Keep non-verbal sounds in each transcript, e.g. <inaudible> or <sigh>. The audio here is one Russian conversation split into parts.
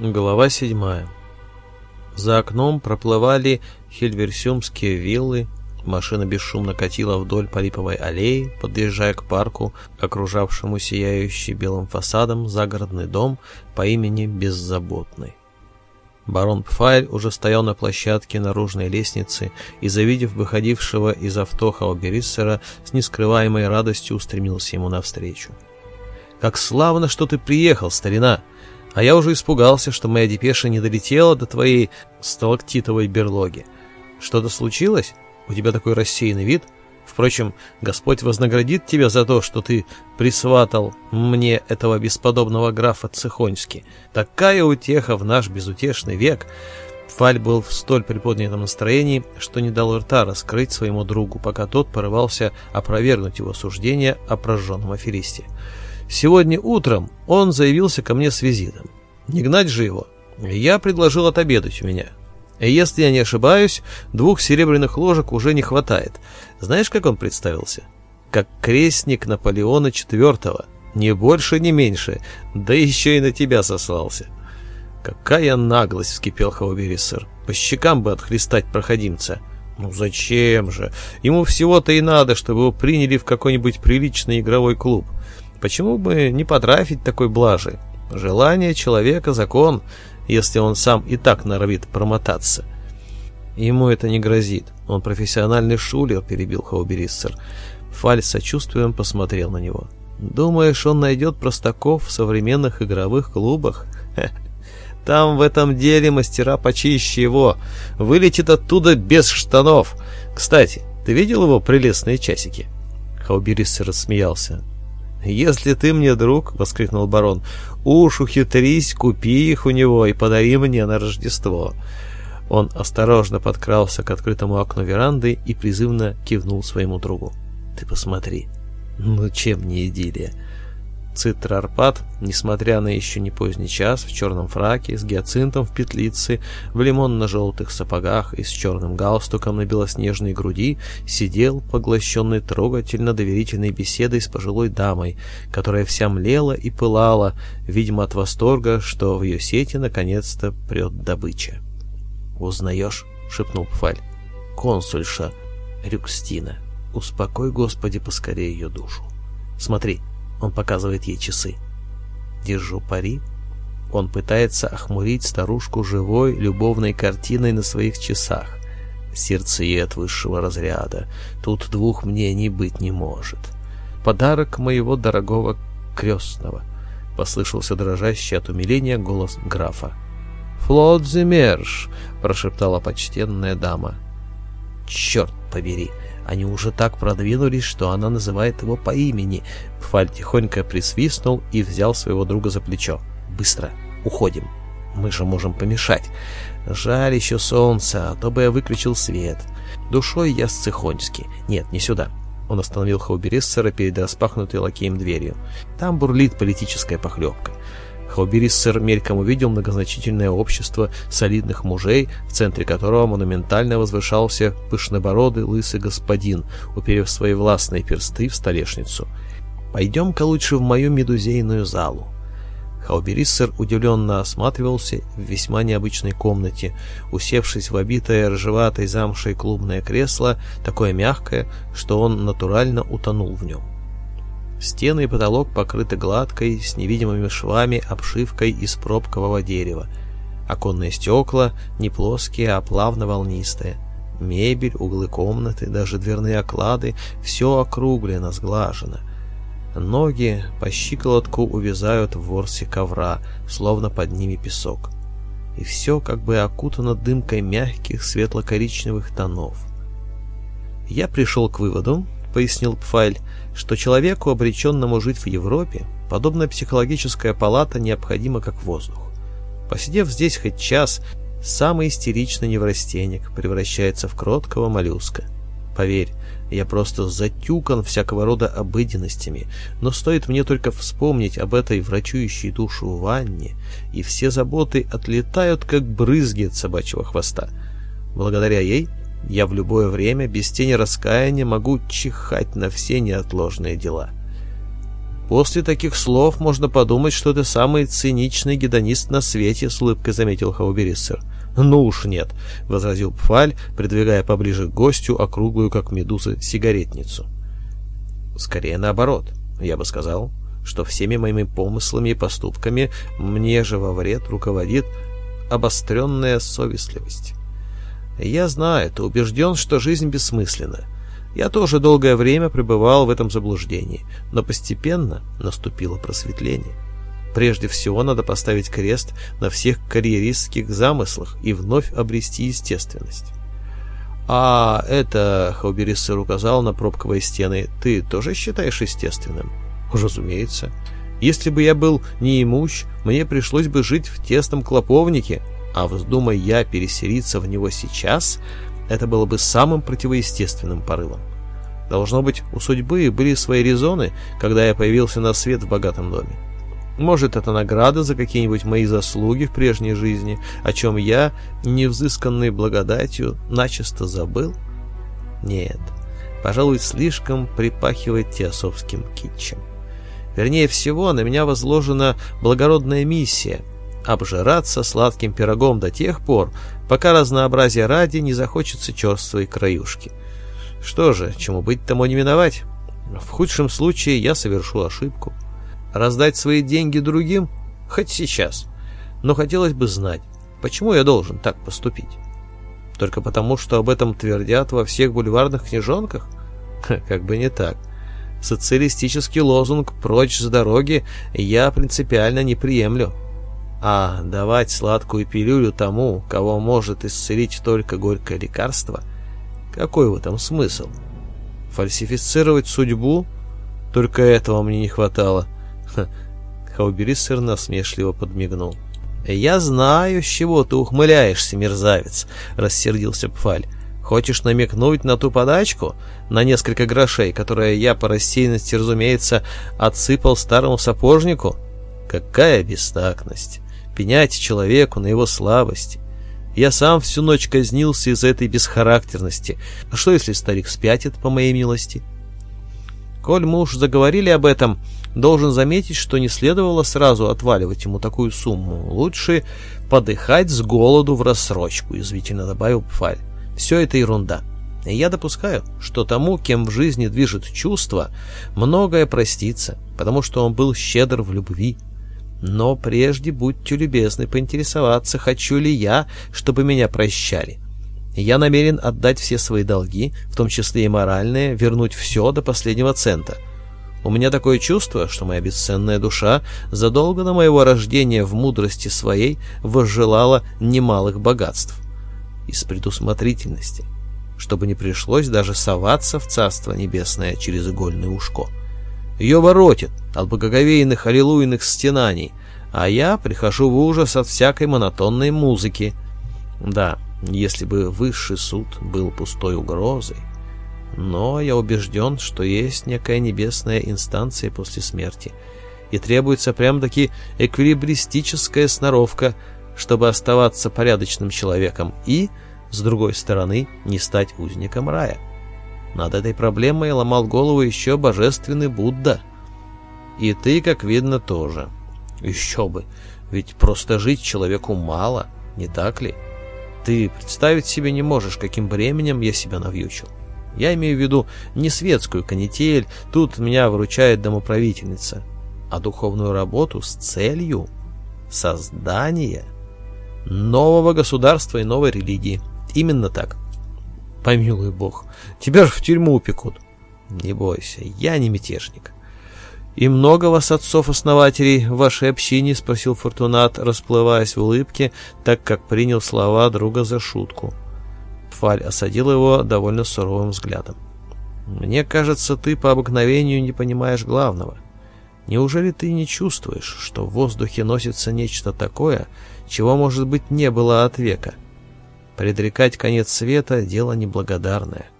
Глава 7. За окном проплывали хельверсюмские виллы, машина бесшумно катила вдоль Полиповой аллеи, подъезжая к парку, окружавшему сияющий белым фасадом загородный дом по имени Беззаботный. Барон Пфайль уже стоял на площадке наружной лестницы и, завидев выходившего из авто Хаубериссера, с нескрываемой радостью устремился ему навстречу. «Как славно, что ты приехал, старина!» А я уже испугался, что моя депеша не долетела до твоей сталактитовой берлоги. Что-то случилось? У тебя такой рассеянный вид? Впрочем, Господь вознаградит тебя за то, что ты присватал мне этого бесподобного графа Цехоньски. Такая утеха в наш безутешный век!» Фаль был в столь приподнятом настроении, что не дал рта раскрыть своему другу, пока тот порывался опровергнуть его суждение о прожженном аферисте. Сегодня утром он заявился ко мне с визитом. Не гнать же его. Я предложил отобедать у меня. Если я не ошибаюсь, двух серебряных ложек уже не хватает. Знаешь, как он представился? Как крестник Наполеона IV. Не больше, не меньше. Да еще и на тебя сослался. Какая наглость, вскипел Хауберис. По щекам бы отхлестать проходимца. Ну зачем же? Ему всего-то и надо, чтобы его приняли в какой-нибудь приличный игровой клуб. Почему бы не потрафить такой блажи? Желание человека — закон, если он сам и так норовит промотаться. Ему это не грозит. Он профессиональный шулер, перебил Хаубериссер. Фаль с сочувствием посмотрел на него. Думаешь, он найдет простаков в современных игровых клубах? Там в этом деле мастера почище его. Вылетит оттуда без штанов. Кстати, ты видел его прелестные часики? Хаубериссер рассмеялся. «Если ты мне друг», — воскликнул барон, — «уж ухитрись, купи их у него и подари мне на Рождество». Он осторожно подкрался к открытому окну веранды и призывно кивнул своему другу. «Ты посмотри, ну чем не идиллия?» Цитрарпат, несмотря на еще не поздний час, в черном фраке, с гиацинтом в петлице, в лимонно-желтых сапогах и с черным галстуком на белоснежной груди, сидел, поглощенный трогательно-доверительной беседой с пожилой дамой, которая вся млела и пылала, видимо, от восторга, что в ее сети наконец-то прет добыча. «Узнаешь?» — шепнул Пфаль. «Консульша Рюкстина. Успокой, Господи, поскорее ее душу. Смотри, он показывает ей часы. Держу пари. Он пытается охмурить старушку живой, любовной картиной на своих часах. Сердцеед высшего разряда. Тут двух мнений быть не может. Подарок моего дорогого крестного. Послышался дрожащий от умиления голос графа. «Флот Зимерш!» — прошептала почтенная дама. «Черт побери!» Они уже так продвинулись, что она называет его по имени. Пфаль тихонько присвистнул и взял своего друга за плечо. «Быстро! Уходим! Мы же можем помешать! Жаль еще солнца, а то бы я выключил свет. Душой я с сцихоньски. Нет, не сюда!» Он остановил Хауберессера перед распахнутой лакеем дверью. «Там бурлит политическая похлебка. Хаубириссер мельком увидел многозначительное общество солидных мужей, в центре которого монументально возвышался пышнобородый лысый господин, уперев свои властные персты в столешницу. «Пойдем-ка лучше в мою медузейную залу». Хаубериссер удивленно осматривался в весьма необычной комнате, усевшись в обитое ржеватой замшей клубное кресло, такое мягкое, что он натурально утонул в нем. Стены и потолок покрыты гладкой, с невидимыми швами, обшивкой из пробкового дерева. Оконные стекла не плоские, а плавно-волнистые. Мебель, углы комнаты, даже дверные оклады — все округлено, сглажено. Ноги по щиколотку увязают в ворсе ковра, словно под ними песок. И все как бы окутано дымкой мягких светло-коричневых тонов. Я пришел к выводу, пояснил Пфайль, что человеку, обреченному жить в Европе, подобная психологическая палата необходима как воздух. Посидев здесь хоть час, самый истеричный неврастенник превращается в кроткого моллюска. Поверь, я просто затюкан всякого рода обыденностями, но стоит мне только вспомнить об этой врачующей душу ванне, и все заботы отлетают, как брызги от собачьего хвоста. Благодаря ей я в любое время, без тени раскаяния, могу чихать на все неотложные дела. После таких слов можно подумать, что ты самый циничный гедонист на свете, с улыбкой заметил Хаубериссер. Ну уж нет, возразил Пфаль, придвигая поближе к гостю округлую, как медуза, сигаретницу. Скорее наоборот, я бы сказал, что всеми моими помыслами и поступками мне же во вред руководит обостренная совестливость. Я знаю это, убежден, что жизнь бессмысленна. Я тоже долгое время пребывал в этом заблуждении, но постепенно наступило просветление. Прежде всего надо поставить крест на всех карьеристских замыслах и вновь обрести естественность. «А это...» — Хаубериссер указал на пробковые стены. «Ты тоже считаешь естественным?» «Разумеется. Если бы я был неимущ, мне пришлось бы жить в тесном клоповнике, а вздумай я переселиться в него сейчас, это было бы самым противоестественным порывом. Должно быть, у судьбы были свои резоны, когда я появился на свет в богатом доме. Может, это награда за какие-нибудь мои заслуги в прежней жизни, о чем я, невзысканной благодатью, начисто забыл? Нет, пожалуй, слишком припахивает теософским китчем. Вернее всего, на меня возложена благородная миссия — обжираться сладким пирогом до тех пор, пока разнообразие ради не захочется черствой краюшки. Что же, чему быть тому не миновать? В худшем случае я совершу ошибку. Раздать свои деньги другим? Хоть сейчас. Но хотелось бы знать, почему я должен так поступить? Только потому, что об этом твердят во всех бульварных книжонках? <laughs> Как бы не так. Социалистический лозунг «Прочь с дороги» я принципиально не приемлю. А давать сладкую пилюлю тому, кого может исцелить только горькое лекарство, какой в этом смысл? Фальсифицировать судьбу? Только этого мне не хватало. Ха. Хаубериссер насмешливо подмигнул. «Я знаю, с чего ты ухмыляешься, мерзавец», — рассердился Пфаль. «Хочешь намекнуть на ту подачку, на несколько грошей, которые я по рассеянности, разумеется, отсыпал старому сапожнику?» Какая бестактность! Пенять человеку на его слабость. Я сам всю ночь казнился из-за этой бесхарактерности. А что, если старик спятит, по моей милости? Коль мы уж заговорили об этом, должен заметить, что не следовало сразу отваливать ему такую сумму. Лучше подыхать с голоду в рассрочку, извительно добавил Пфаль. Все это ерунда. И я допускаю, что тому, кем в жизни движет чувство, многое простится, потому что он был щедр в любви. Но прежде будьте любезны поинтересоваться, хочу ли я, чтобы меня прощали. Я намерен отдать все свои долги, в том числе и моральные, вернуть все до последнего цента. У меня такое чувство, что моя бесценная душа задолго до моего рождения в мудрости своей возжелала немалых богатств. Из предусмотрительности, чтобы не пришлось даже соваться в Царство Небесное через игольное ушко. Ее воротит от благоговейных аллилуйных стенаний, а я прихожу в ужас от всякой монотонной музыки. Да, если бы высший суд был пустой угрозой, но я убежден, что есть некая небесная инстанция после смерти, и требуется прям-таки эквилибристическая сноровка, чтобы оставаться порядочным человеком и, с другой стороны, не стать узником рая. Над этой проблемой ломал голову еще божественный Будда. И ты, как видно, тоже. Еще бы, ведь просто жить человеку мало, не так ли? Ты представить себе не можешь, каким бременем я себя навьючил. Я имею в виду не светскую канитель, тут меня выручает домоправительница, а духовную работу с целью создания нового государства и новой религии. Именно так. Помилуй бог. Тебя же в тюрьму упекут. Не бойся, я не мятежник. «И много вас, отцов-основателей, в вашей общине?» — спросил Фортунат, расплываясь в улыбке, так как принял слова друга за шутку. Пфаль осадил его довольно суровым взглядом. «Мне кажется, ты по обыкновению не понимаешь главного. Неужели ты не чувствуешь, что в воздухе носится нечто такое, чего, может быть, не было от века?» Предрекать конец света — дело неблагодарное.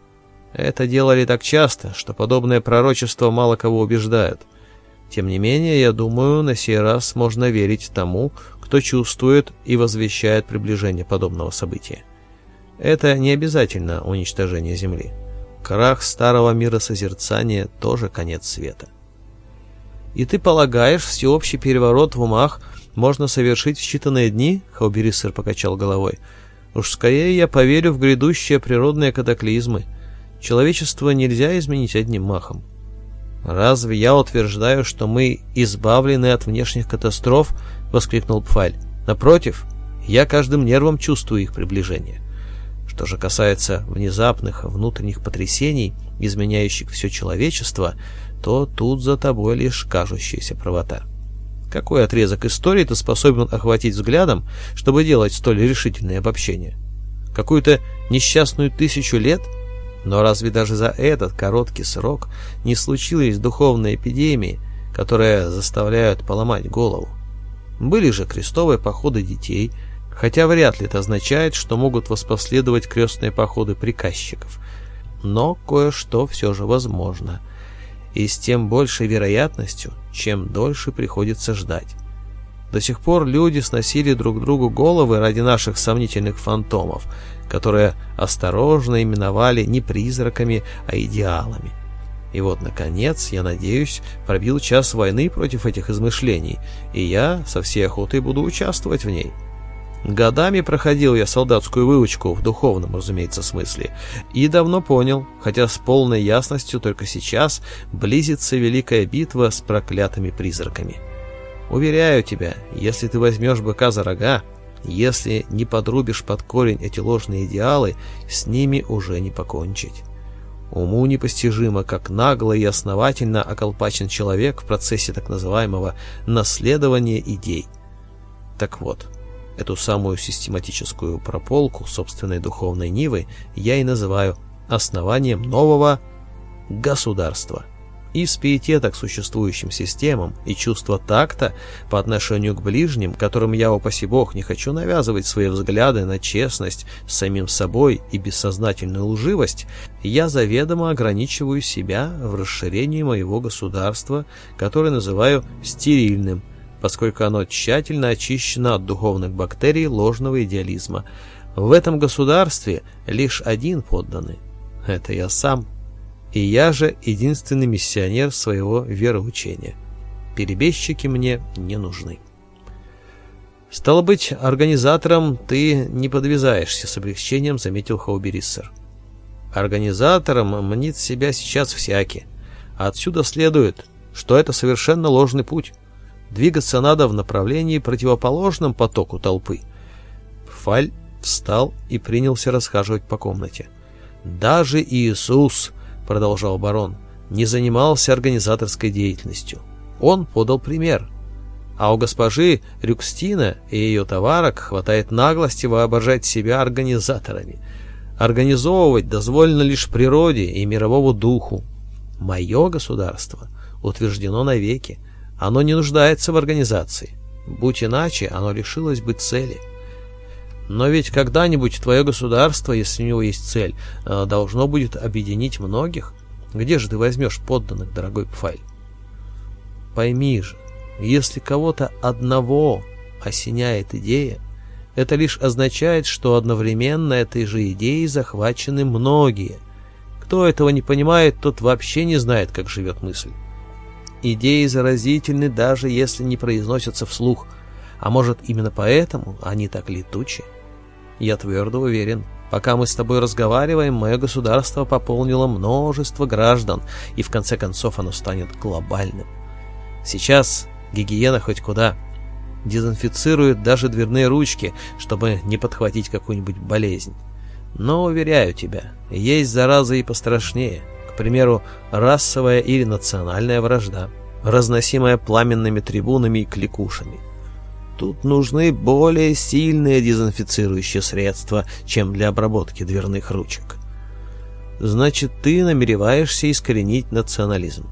Это делали так часто, что подобное пророчество мало кого убеждает. Тем не менее, я думаю, на сей раз можно верить тому, кто чувствует и возвещает приближение подобного события. Это не обязательно уничтожение Земли. Крах старого мира созерцания тоже конец света. И ты полагаешь, всеобщий переворот в умах можно совершить в считанные дни? Хауберисер покачал головой. Уж скорее я поверю в грядущие природные катаклизмы. Человечество нельзя изменить одним махом. «Разве я утверждаю, что мы избавлены от внешних катастроф?» — воскликнул Пфаль. «Напротив, я каждым нервом чувствую их приближение. Что же касается внезапных внутренних потрясений, изменяющих все человечество, то тут за тобой лишь кажущаяся правота». Какой отрезок истории ты способен охватить взглядом, чтобы делать столь решительное обобщение? Какую-то несчастную тысячу лет? Но разве даже за этот короткий срок не случились духовные эпидемии, которые заставляют поломать голову? Были же крестовые походы детей, хотя вряд ли это означает, что могут воспоследовать крестные походы приказчиков. Но кое-что все же возможно – и с тем большей вероятностью, чем дольше приходится ждать. До сих пор люди сносили друг другу головы ради наших сомнительных фантомов, которые осторожно именовали не призраками, а идеалами. И вот, наконец, я надеюсь, пробил час войны против этих измышлений, и я со всей охотой буду участвовать в ней. Годами проходил я солдатскую выучку, в духовном, разумеется, смысле, и давно понял, хотя с полной ясностью только сейчас близится великая битва с проклятыми призраками. Уверяю тебя, если ты возьмешь быка за рога, если не подрубишь под корень эти ложные идеалы, с ними уже не покончить. Уму непостижимо, как нагло и основательно околпачен человек в процессе так называемого «наследования идей». Так вот, Эту самую систематическую прополку собственной духовной нивы я и называю основанием нового государства. Из пиетета к существующим системам и чувство такта по отношению к ближним, которым я, упаси бог, не хочу навязывать свои взгляды на честность с самим собой и бессознательную лживость, я заведомо ограничиваю себя в расширении моего государства, которое называю стерильным, поскольку оно тщательно очищено от духовных бактерий ложного идеализма. В этом государстве лишь один подданный – это я сам. И я же единственный миссионер своего вероучения. Перебежчики мне не нужны. «Стало быть, организатором ты не подвязаешься», — с облегчением заметил Хаубериссер. «Организатором мнит себя сейчас всякий. Отсюда следует, что это совершенно ложный путь. Двигаться надо в направлении противоположном потоку толпы. Фаль встал и принялся расхаживать по комнате. «Даже Иисус», — продолжал барон, — «не занимался организаторской деятельностью. Он подал пример. А у госпожи Рюкстина и ее товарок хватает наглости воображать себя организаторами. Организовывать дозволено лишь природе и мировому духу. Мое государство утверждено навеки, оно не нуждается в организации. Будь иначе, оно лишилось бы цели. Но ведь когда-нибудь твое государство, если у него есть цель, э, должно будет объединить многих. Где же ты возьмешь подданных, дорогой Пфайль? Пойми же, если кого-то одного осеняет идея, это лишь означает, что одновременно этой же идеей захвачены многие. Кто этого не понимает, тот вообще не знает, как живет мысль. Идеи заразительны, даже если не произносятся вслух. А может, именно поэтому они так летучи? Я твердо уверен, пока мы с тобой разговариваем, мое государство пополнило множество граждан, и в конце концов оно станет глобальным. Сейчас гигиена хоть куда. Дезинфицируют даже дверные ручки, чтобы не подхватить какую-нибудь болезнь. Но, уверяю тебя, есть заразы и пострашнее – примеру, расовая или национальная вражда, разносимая пламенными трибунами и кликушами. Тут нужны более сильные дезинфицирующие средства, чем для обработки дверных ручек. Значит, ты намереваешься искоренить национализм.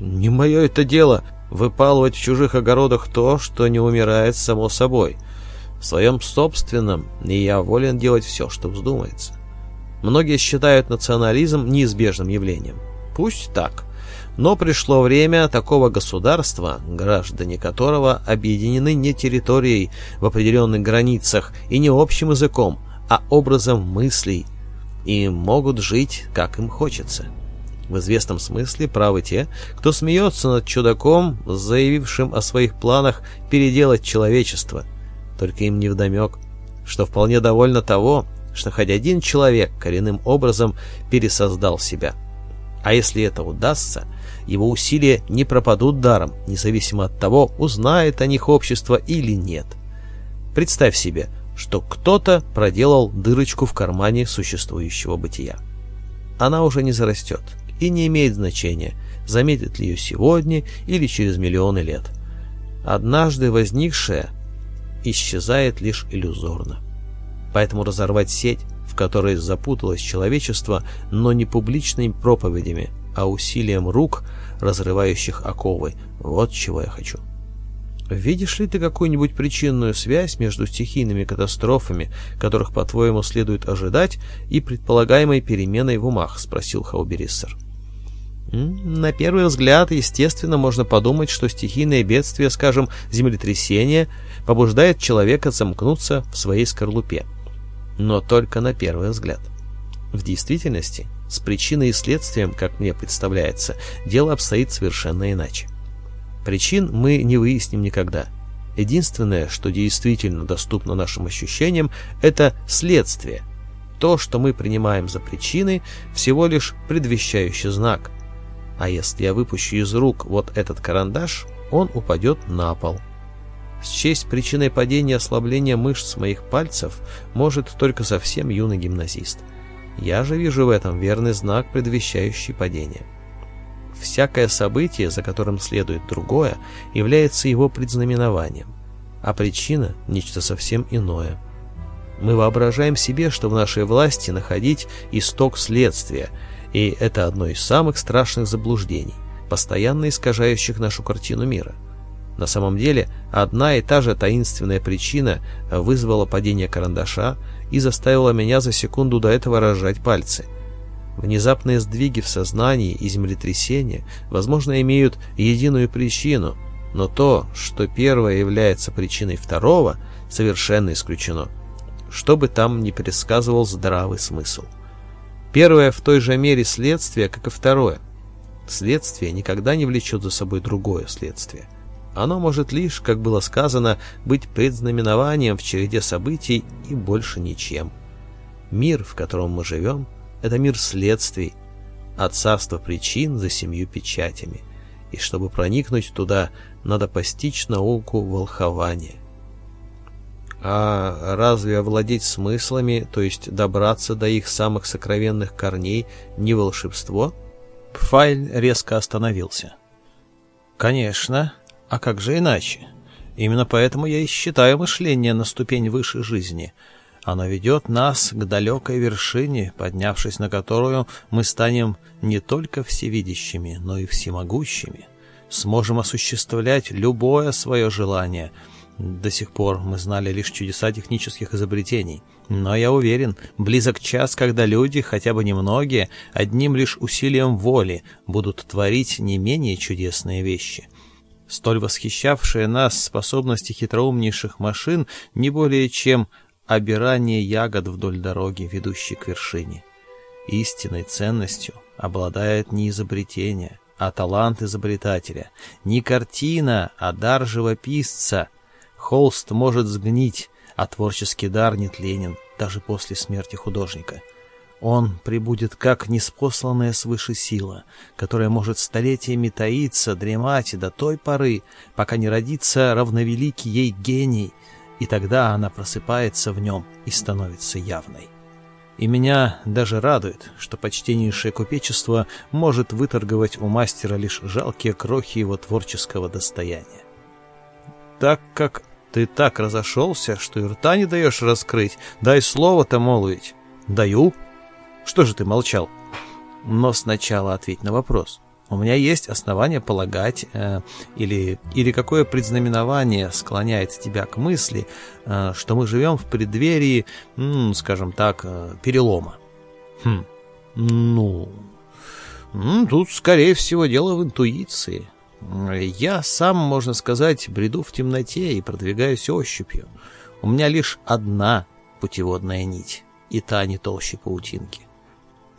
Не мое это дело выпалывать в чужих огородах то, что не умирает само собой. В своем собственном я волен делать все, что вздумается. Многие считают национализм неизбежным явлением. Пусть так. Но пришло время такого государства, граждане которого объединены не территорией в определенных границах и не общим языком, а образом мыслей, и могут жить, как им хочется. В известном смысле правы те, кто смеется над чудаком, заявившим о своих планах переделать человечество. Только им невдомек, что вполне довольно того, что хоть один человек коренным образом пересоздал себя. А если это удастся, его усилия не пропадут даром, независимо от того, узнает о них общество или нет. Представь себе, что кто-то проделал дырочку в кармане существующего бытия. Она уже не зарастет и не имеет значения, заметит ли ее сегодня или через миллионы лет. Однажды возникшая исчезает лишь иллюзорно поэтому разорвать сеть, в которой запуталось человечество, но не публичными проповедями, а усилием рук, разрывающих оковы. Вот чего я хочу. Видишь ли ты какую-нибудь причинную связь между стихийными катастрофами, которых, по-твоему, следует ожидать, и предполагаемой переменой в умах?» — спросил Хаубериссер. На первый взгляд, естественно, можно подумать, что стихийное бедствие, скажем, землетрясение, побуждает человека замкнуться в своей скорлупе но только на первый взгляд. В действительности, с причиной и следствием, как мне представляется, дело обстоит совершенно иначе. Причин мы не выясним никогда. Единственное, что действительно доступно нашим ощущениям, это следствие. То, что мы принимаем за причины, всего лишь предвещающий знак. А если я выпущу из рук вот этот карандаш, он упадет на пол. Счесть причиной падения ослабления мышц моих пальцев может только совсем юный гимназист. Я же вижу в этом верный знак, предвещающий падение. Всякое событие, за которым следует другое, является его предзнаменованием, а причина – нечто совсем иное. Мы воображаем себе, что в нашей власти находить исток следствия, и это одно из самых страшных заблуждений, постоянно искажающих нашу картину мира – на самом деле, одна и та же таинственная причина вызвала падение карандаша и заставила меня за секунду до этого разжать пальцы. Внезапные сдвиги в сознании и землетрясения, возможно, имеют единую причину, но то, что первое является причиной второго, совершенно исключено. Что бы там ни предсказывал здравый смысл. Первое в той же мере следствие, как и второе. Следствие никогда не влечет за собой другое следствие оно может лишь, как было сказано, быть предзнаменованием в череде событий и больше ничем. Мир, в котором мы живем, это мир следствий, а царство причин за семью печатями. И чтобы проникнуть туда, надо постичь науку волхования. А разве овладеть смыслами, то есть добраться до их самых сокровенных корней, не волшебство? Пфайль резко остановился. Конечно, а как же иначе? Именно поэтому я и считаю мышление на ступень выше жизни. Оно ведет нас к далекой вершине, поднявшись на которую мы станем не только всевидящими, но и всемогущими. Сможем осуществлять любое свое желание. До сих пор мы знали лишь чудеса технических изобретений. Но я уверен, близок час, когда люди, хотя бы немногие, одним лишь усилием воли будут творить не менее чудесные вещи – столь восхищавшая нас способности хитроумнейших машин не более чем обирание ягод вдоль дороги, ведущей к вершине. Истинной ценностью обладает не изобретение, а талант изобретателя, не картина, а дар живописца. Холст может сгнить, а творческий дар нетленен даже после смерти художника — он прибудет как неспосланная свыше сила, которая может столетиями таиться, дремать до той поры, пока не родится равновеликий ей гений, и тогда она просыпается в нем и становится явной. И меня даже радует, что почтеннейшее купечество может выторговать у мастера лишь жалкие крохи его творческого достояния. Так как ты так разошелся, что и рта не даешь раскрыть, дай слово-то молвить. Даю, что же ты молчал? Но сначала ответь на вопрос. У меня есть основания полагать, э, или, или какое предзнаменование склоняет тебя к мысли, э, что мы живем в преддверии, м, скажем так, э, перелома. Хм, ну, тут, скорее всего, дело в интуиции. Я сам, можно сказать, бреду в темноте и продвигаюсь ощупью. У меня лишь одна путеводная нить, и та не толще паутинки.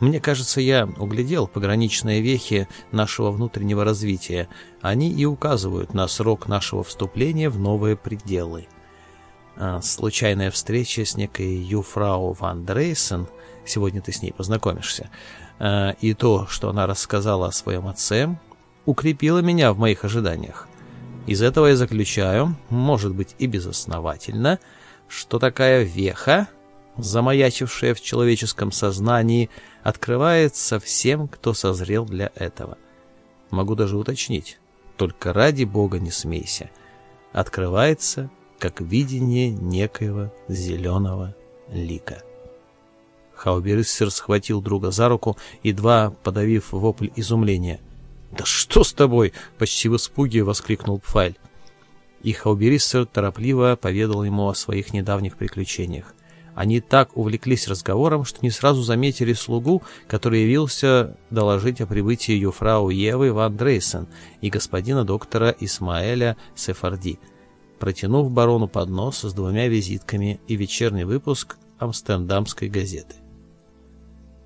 Мне кажется, я углядел пограничные вехи нашего внутреннего развития. Они и указывают на срок нашего вступления в новые пределы. А, случайная встреча с некой юфрау Ван Дрейсен, сегодня ты с ней познакомишься, а, и то, что она рассказала о своем отце, укрепило меня в моих ожиданиях. Из этого я заключаю, может быть и безосновательно, что такая веха замаячившее в человеческом сознании, открывается всем, кто созрел для этого. Могу даже уточнить. Только ради Бога не смейся. Открывается, как видение некоего зеленого лика. Хауберсер схватил друга за руку, едва подавив вопль изумления. «Да что с тобой?» — почти в испуге воскликнул Пфайль. И Хауберсер торопливо поведал ему о своих недавних приключениях. Они так увлеклись разговором, что не сразу заметили слугу, который явился доложить о прибытии юфрау Евы Ван Дрейсен и господина доктора Исмаэля Сефарди, протянув барону поднос с двумя визитками и вечерний выпуск Амстердамской газеты.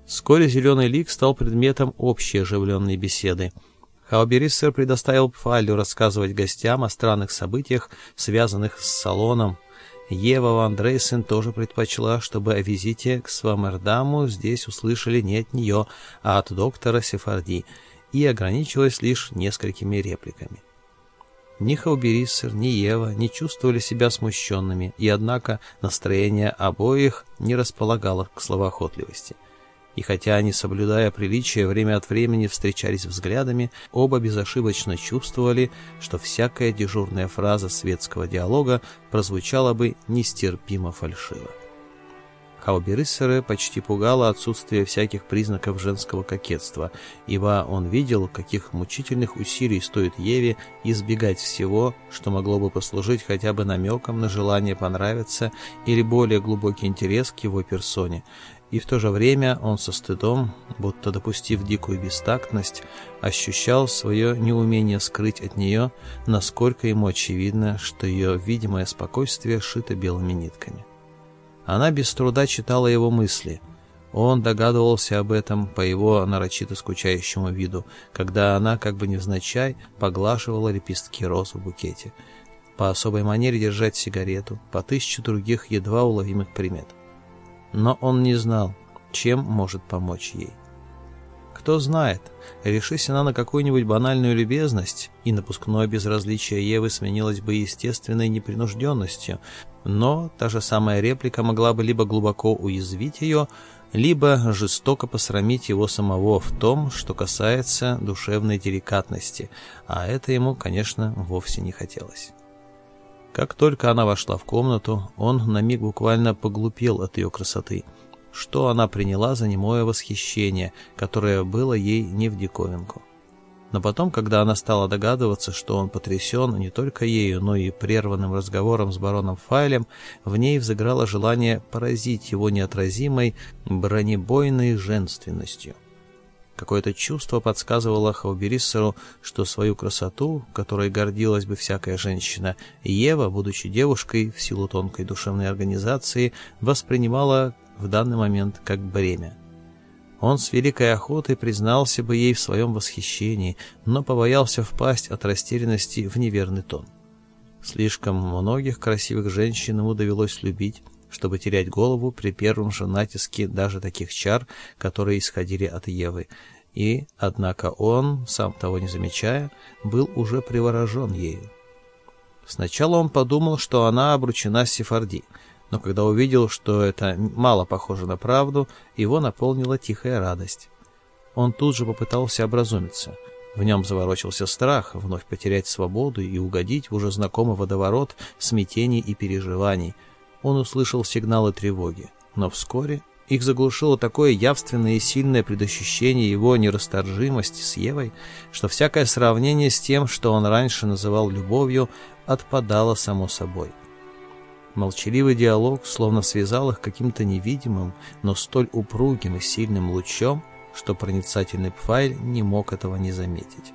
Вскоре зеленый лик стал предметом общей оживленной беседы. Хаубериссер предоставил Пфалю рассказывать гостям о странных событиях, связанных с салоном, Ева Ван Дрейсен тоже предпочла, чтобы о визите к Свамердаму здесь услышали не от нее, а от доктора Сефарди, и ограничилась лишь несколькими репликами. Ни Хаубериссер, ни Ева не чувствовали себя смущенными, и однако настроение обоих не располагало к словоохотливости. И хотя они, соблюдая приличие, время от времени встречались взглядами, оба безошибочно чувствовали, что всякая дежурная фраза светского диалога прозвучала бы нестерпимо фальшиво. Хаубериссера почти пугало отсутствие всяких признаков женского кокетства, ибо он видел, каких мучительных усилий стоит Еве избегать всего, что могло бы послужить хотя бы намеком на желание понравиться или более глубокий интерес к его персоне, и в то же время он со стыдом, будто допустив дикую бестактность, ощущал свое неумение скрыть от нее, насколько ему очевидно, что ее видимое спокойствие шито белыми нитками. Она без труда читала его мысли. Он догадывался об этом по его нарочито скучающему виду, когда она, как бы невзначай, поглаживала лепестки роз в букете. По особой манере держать сигарету, по тысяче других едва уловимых примет — но он не знал, чем может помочь ей. Кто знает, решись она на какую-нибудь банальную любезность, и напускное безразличие Евы сменилось бы естественной непринужденностью, но та же самая реплика могла бы либо глубоко уязвить ее, либо жестоко посрамить его самого в том, что касается душевной деликатности, а это ему, конечно, вовсе не хотелось. Как только она вошла в комнату, он на миг буквально поглупел от ее красоты, что она приняла за немое восхищение, которое было ей не в диковинку. Но потом, когда она стала догадываться, что он потрясен не только ею, но и прерванным разговором с бароном Файлем, в ней взыграло желание поразить его неотразимой бронебойной женственностью. Какое-то чувство подсказывало Хаубериссеру, что свою красоту, которой гордилась бы всякая женщина, Ева, будучи девушкой, в силу тонкой душевной организации, воспринимала в данный момент как бремя. Он с великой охотой признался бы ей в своем восхищении, но побоялся впасть от растерянности в неверный тон. Слишком многих красивых женщин ему довелось любить, чтобы терять голову при первом же натиске даже таких чар, которые исходили от Евы. И, однако, он, сам того не замечая, был уже приворожен ею. Сначала он подумал, что она обручена с Сефарди, но когда увидел, что это мало похоже на правду, его наполнила тихая радость. Он тут же попытался образумиться. В нем заворочился страх вновь потерять свободу и угодить в уже знакомый водоворот смятений и переживаний – он услышал сигналы тревоги, но вскоре их заглушило такое явственное и сильное предощущение его нерасторжимости с Евой, что всякое сравнение с тем, что он раньше называл любовью, отпадало само собой. Молчаливый диалог словно связал их каким-то невидимым, но столь упругим и сильным лучом, что проницательный Пфайль не мог этого не заметить.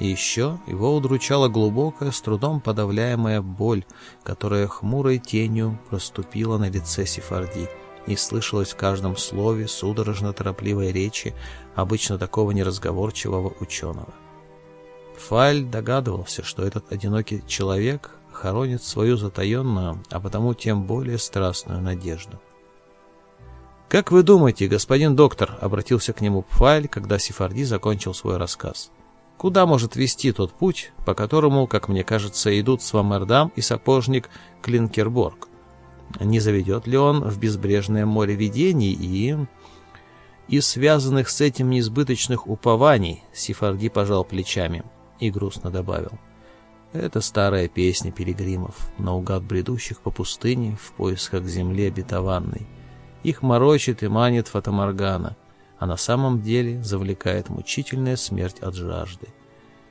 И еще его удручала глубокая, с трудом подавляемая боль, которая хмурой тенью проступила на лице Сефарди и слышалось в каждом слове судорожно-торопливой речи обычно такого неразговорчивого ученого. Фаль догадывался, что этот одинокий человек хоронит свою затаенную, а потому тем более страстную надежду. «Как вы думаете, господин доктор?» — обратился к нему Пфаль, когда Сефарди закончил свой рассказ. Куда может вести тот путь, по которому, как мне кажется, идут Свамердам и сапожник Клинкерборг? Не заведет ли он в безбрежное море видений и... И связанных с этим несбыточных упований, Сифарди пожал плечами и грустно добавил. Это старая песня пилигримов, наугад бредущих по пустыне в поисках земли обетованной. Их морочит и манит фотоморгана — а на самом деле завлекает мучительная смерть от жажды.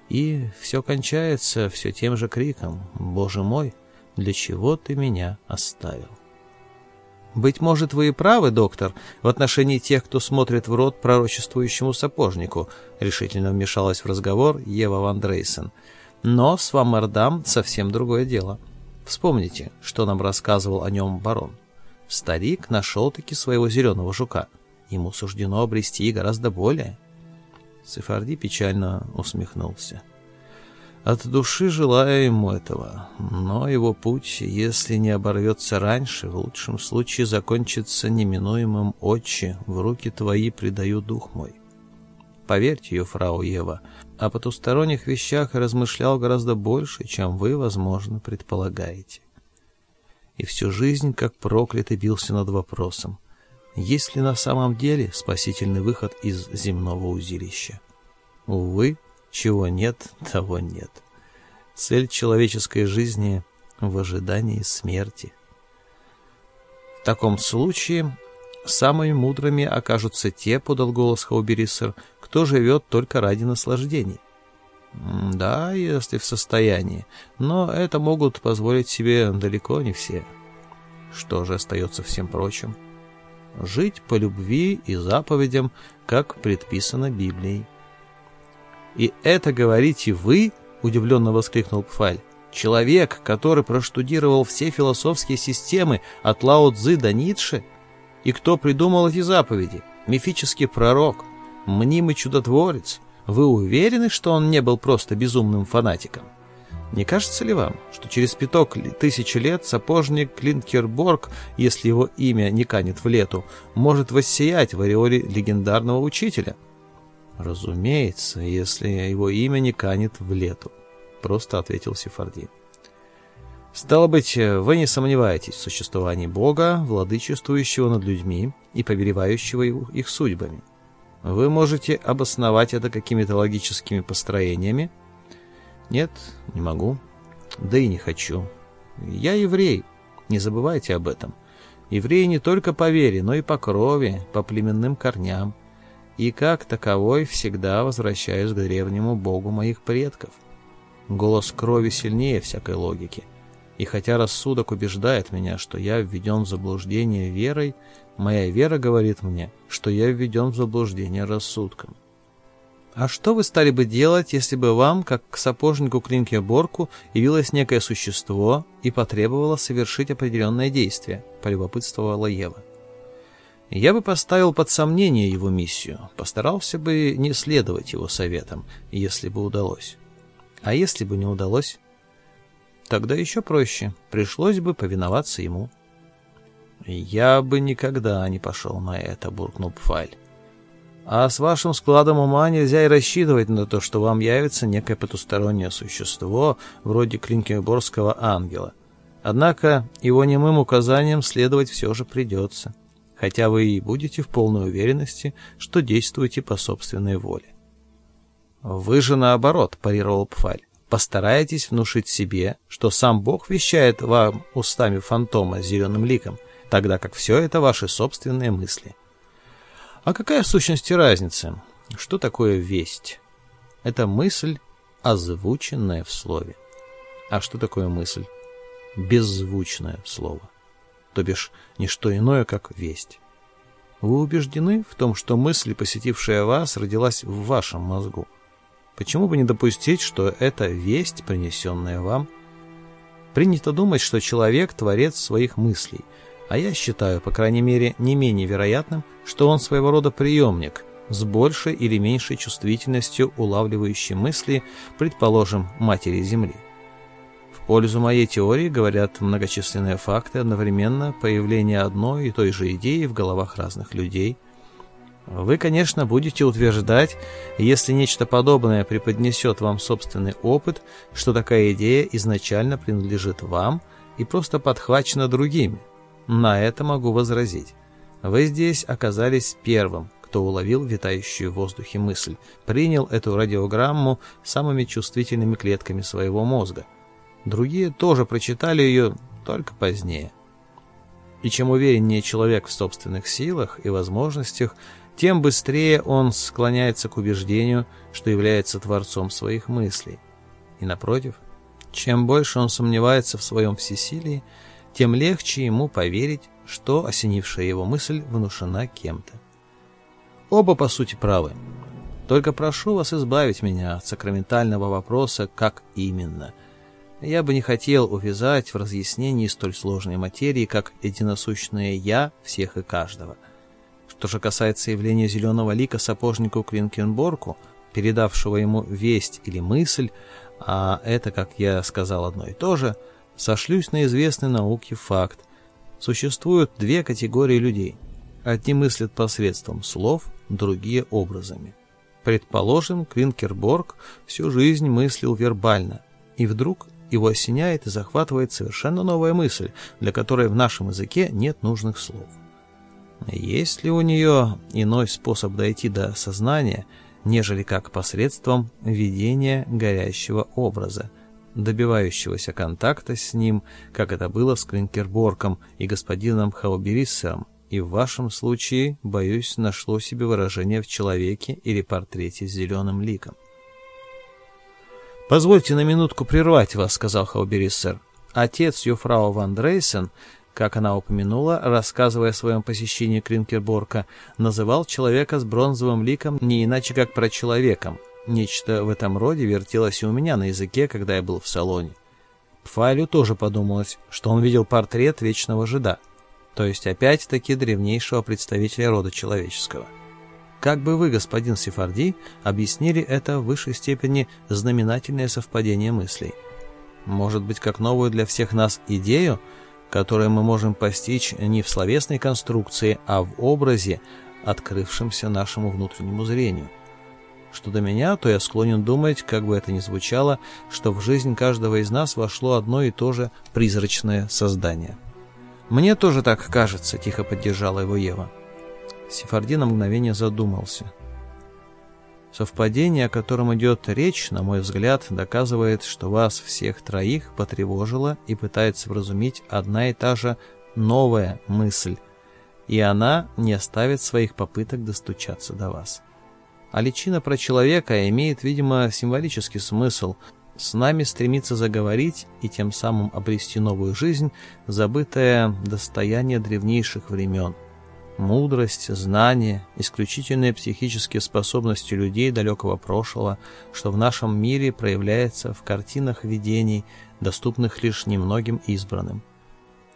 И все кончается все тем же криком «Боже мой, для чего ты меня оставил?» Быть может, вы и правы, доктор, в отношении тех, кто смотрит в рот пророчествующему сапожнику, решительно вмешалась в разговор Ева Ван Дрейсен. Но с Вамардам совсем другое дело. Вспомните, что нам рассказывал о нем барон. Старик нашел-таки своего зеленого жука — ему суждено обрести гораздо более. Сефарди печально усмехнулся. От души желаю ему этого, но его путь, если не оборвется раньше, в лучшем случае закончится неминуемым «Отче, в руки твои предаю дух мой». Поверьте, юфрау Ева, о потусторонних вещах размышлял гораздо больше, чем вы, возможно, предполагаете. И всю жизнь, как проклятый, бился над вопросом — есть ли на самом деле спасительный выход из земного узилища? Увы, чего нет, того нет. Цель человеческой жизни в ожидании смерти. В таком случае самыми мудрыми окажутся те, подал голос Хаубериссер, кто живет только ради наслаждений. Да, если в состоянии, но это могут позволить себе далеко не все. Что же остается всем прочим? — жить по любви и заповедям, как предписано Библией. «И это говорите вы?» — удивленно воскликнул Пфаль. «Человек, который проштудировал все философские системы от Лао Цзы до Ницше? И кто придумал эти заповеди? Мифический пророк, мнимый чудотворец. Вы уверены, что он не был просто безумным фанатиком?» Не кажется ли вам, что через пяток тысячи лет сапожник Клинкерборг, если его имя не канет в лету, может воссиять в ореоле легендарного учителя? Разумеется, если его имя не канет в лету, просто ответил Сефарди. Стало быть, вы не сомневаетесь в существовании Бога, владычествующего над людьми и повелевающего их судьбами. Вы можете обосновать это какими-то логическими построениями, нет, не могу. Да и не хочу. Я еврей. Не забывайте об этом. Евреи не только по вере, но и по крови, по племенным корням. И как таковой всегда возвращаюсь к древнему богу моих предков. Голос крови сильнее всякой логики. И хотя рассудок убеждает меня, что я введен в заблуждение верой, моя вера говорит мне, что я введен в заблуждение рассудком. А что вы стали бы делать, если бы вам, как к сапожнику Клинке Борку, явилось некое существо и потребовало совершить определенное действие? Полюбопытствовала Ева. Я бы поставил под сомнение его миссию, постарался бы не следовать его советам, если бы удалось. А если бы не удалось? Тогда еще проще, пришлось бы повиноваться ему. Я бы никогда не пошел на это, буркнул Пфаль. А с вашим складом ума нельзя и рассчитывать на то, что вам явится некое потустороннее существо, вроде Клинкенборского ангела. Однако его немым указаниям следовать все же придется, хотя вы и будете в полной уверенности, что действуете по собственной воле. «Вы же наоборот», — парировал Пфаль, — «постарайтесь внушить себе, что сам Бог вещает вам устами фантома с зеленым ликом, тогда как все это ваши собственные мысли». А какая в сущности разница? Что такое весть? Это мысль, озвученная в слове. А что такое мысль? Беззвучное слово. То бишь, не что иное, как весть. Вы убеждены в том, что мысль, посетившая вас, родилась в вашем мозгу? Почему бы не допустить, что это весть, принесенная вам? Принято думать, что человек – творец своих мыслей – а я считаю, по крайней мере, не менее вероятным, что он своего рода приемник, с большей или меньшей чувствительностью улавливающий мысли, предположим, матери Земли. В пользу моей теории говорят многочисленные факты одновременно появления одной и той же идеи в головах разных людей – вы, конечно, будете утверждать, если нечто подобное преподнесет вам собственный опыт, что такая идея изначально принадлежит вам и просто подхвачена другими. На это могу возразить. Вы здесь оказались первым, кто уловил витающую в воздухе мысль, принял эту радиограмму самыми чувствительными клетками своего мозга. Другие тоже прочитали ее только позднее. И чем увереннее человек в собственных силах и возможностях, тем быстрее он склоняется к убеждению, что является творцом своих мыслей. И напротив, чем больше он сомневается в своем всесилии, тем легче ему поверить, что осенившая его мысль внушена кем-то. Оба, по сути, правы. Только прошу вас избавить меня от сакраментального вопроса «как именно?». Я бы не хотел увязать в разъяснении столь сложной материи, как единосущное «я» всех и каждого. Что же касается явления зеленого лика сапожнику Квинкенборку, передавшего ему весть или мысль, а это, как я сказал, одно и то же – сошлюсь на известный науке факт. Существуют две категории людей. Одни мыслят посредством слов, другие – образами. Предположим, Квинкерборг всю жизнь мыслил вербально, и вдруг его осеняет и захватывает совершенно новая мысль, для которой в нашем языке нет нужных слов. Есть ли у нее иной способ дойти до сознания, нежели как посредством видения горящего образа, добивающегося контакта с ним, как это было с Клинкерборком и господином Хаубериссом, и в вашем случае, боюсь, нашло себе выражение в человеке или портрете с зеленым ликом. «Позвольте на минутку прервать вас», — сказал Хаубериссер. Отец юфрау Ван Дрейсен, как она упомянула, рассказывая о своем посещении Клинкерборка, называл человека с бронзовым ликом не иначе как про человеком, Нечто в этом роде вертелось и у меня на языке, когда я был в салоне. Пфайлю тоже подумалось, что он видел портрет вечного жида, то есть опять-таки древнейшего представителя рода человеческого. Как бы вы, господин Сефарди, объяснили это в высшей степени знаменательное совпадение мыслей? Может быть, как новую для всех нас идею, которую мы можем постичь не в словесной конструкции, а в образе, открывшемся нашему внутреннему зрению? Что до меня, то я склонен думать, как бы это ни звучало, что в жизнь каждого из нас вошло одно и то же призрачное создание. «Мне тоже так кажется», — тихо поддержала его Ева. Сефарди на мгновение задумался. Совпадение, о котором идет речь, на мой взгляд, доказывает, что вас всех троих потревожила и пытается вразумить одна и та же новая мысль, и она не оставит своих попыток достучаться до вас. А личина про человека имеет, видимо, символический смысл. С нами стремится заговорить и тем самым обрести новую жизнь, забытое достояние древнейших времен. Мудрость, знание, исключительные психические способности людей далекого прошлого, что в нашем мире проявляется в картинах видений, доступных лишь немногим избранным.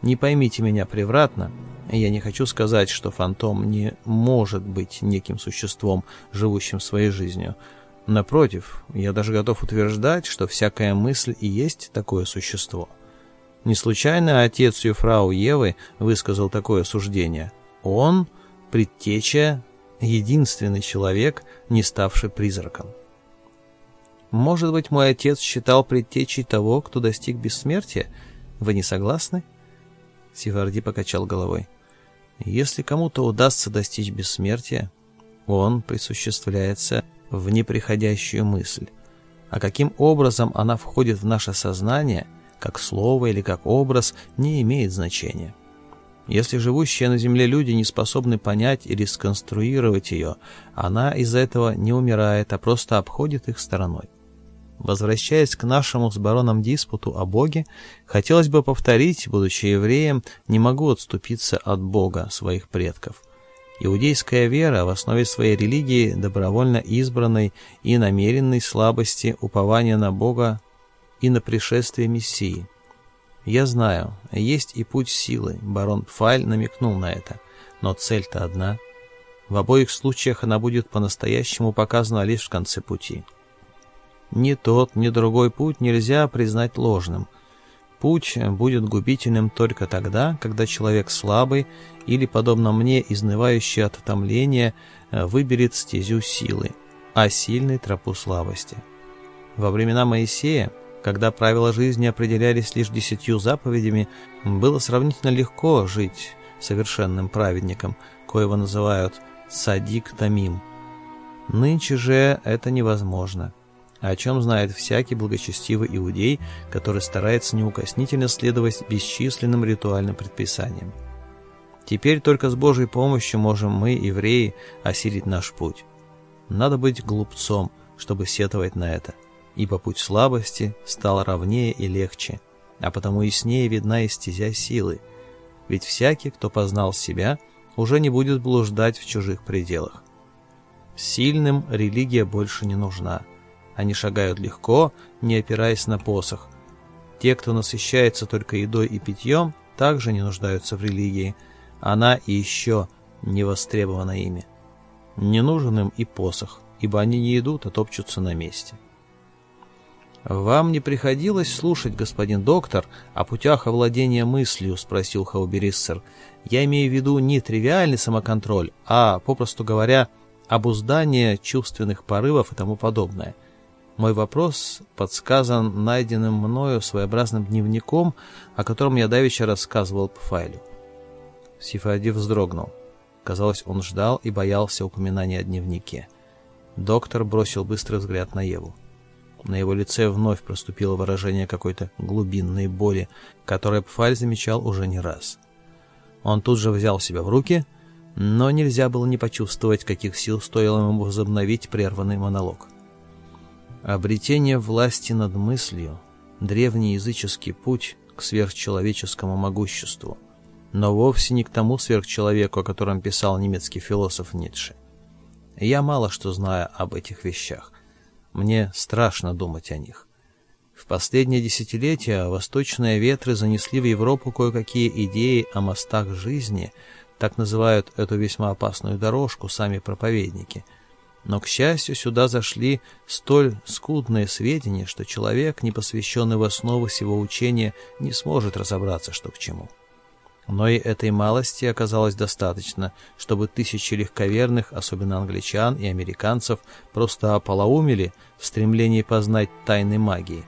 Не поймите меня превратно, я не хочу сказать, что фантом не может быть неким существом, живущим своей жизнью. Напротив, я даже готов утверждать, что всякая мысль и есть такое существо. Не случайно отец Юфрау Евы высказал такое суждение. Он – предтеча, единственный человек, не ставший призраком. Может быть, мой отец считал предтечей того, кто достиг бессмертия? Вы не согласны? Севарди покачал головой. Если кому-то удастся достичь бессмертия, он присуществляется в неприходящую мысль. А каким образом она входит в наше сознание, как слово или как образ, не имеет значения. Если живущие на земле люди не способны понять или сконструировать ее, она из-за этого не умирает, а просто обходит их стороной возвращаясь к нашему с бароном диспуту о Боге, хотелось бы повторить, будучи евреем, не могу отступиться от Бога, своих предков. Иудейская вера в основе своей религии добровольно избранной и намеренной слабости упования на Бога и на пришествие Мессии. Я знаю, есть и путь силы, барон Пфаль намекнул на это, но цель-то одна. В обоих случаях она будет по-настоящему показана лишь в конце пути. Ни тот, ни другой путь нельзя признать ложным. Путь будет губительным только тогда, когда человек слабый или, подобно мне, изнывающий от утомления, выберет стезю силы, а сильный тропу слабости. Во времена Моисея, когда правила жизни определялись лишь десятью заповедями, было сравнительно легко жить совершенным праведником, коего называют «садик Тамим». Нынче же это невозможно о чем знает всякий благочестивый иудей, который старается неукоснительно следовать бесчисленным ритуальным предписаниям. Теперь только с Божьей помощью можем мы, евреи, осилить наш путь. Надо быть глупцом, чтобы сетовать на это, ибо путь слабости стал ровнее и легче, а потому яснее видна и стезя силы, ведь всякий, кто познал себя, уже не будет блуждать в чужих пределах. Сильным религия больше не нужна – они шагают легко, не опираясь на посох. Те, кто насыщается только едой и питьем, также не нуждаются в религии. Она и еще не востребована ими. Не нужен им и посох, ибо они не идут, а топчутся на месте. «Вам не приходилось слушать, господин доктор, о путях овладения мыслью?» — спросил Хаубериссер. «Я имею в виду не тривиальный самоконтроль, а, попросту говоря, обуздание чувственных порывов и тому подобное. Мой вопрос подсказан найденным мною своеобразным дневником, о котором я давеча рассказывал по файлу. Сифади вздрогнул. Казалось, он ждал и боялся упоминания о дневнике. Доктор бросил быстрый взгляд на Еву. На его лице вновь проступило выражение какой-то глубинной боли, которое Пфаль замечал уже не раз. Он тут же взял себя в руки, но нельзя было не почувствовать, каких сил стоило ему возобновить прерванный монолог. Обретение власти над мыслью – древний языческий путь к сверхчеловеческому могуществу, но вовсе не к тому сверхчеловеку, о котором писал немецкий философ Ницше. Я мало что знаю об этих вещах. Мне страшно думать о них. В последнее десятилетие восточные ветры занесли в Европу кое-какие идеи о мостах жизни, так называют эту весьма опасную дорожку сами проповедники – но, к счастью, сюда зашли столь скудные сведения, что человек, не посвященный в основы всего учения, не сможет разобраться, что к чему. Но и этой малости оказалось достаточно, чтобы тысячи легковерных, особенно англичан и американцев, просто ополоумели в стремлении познать тайны магии.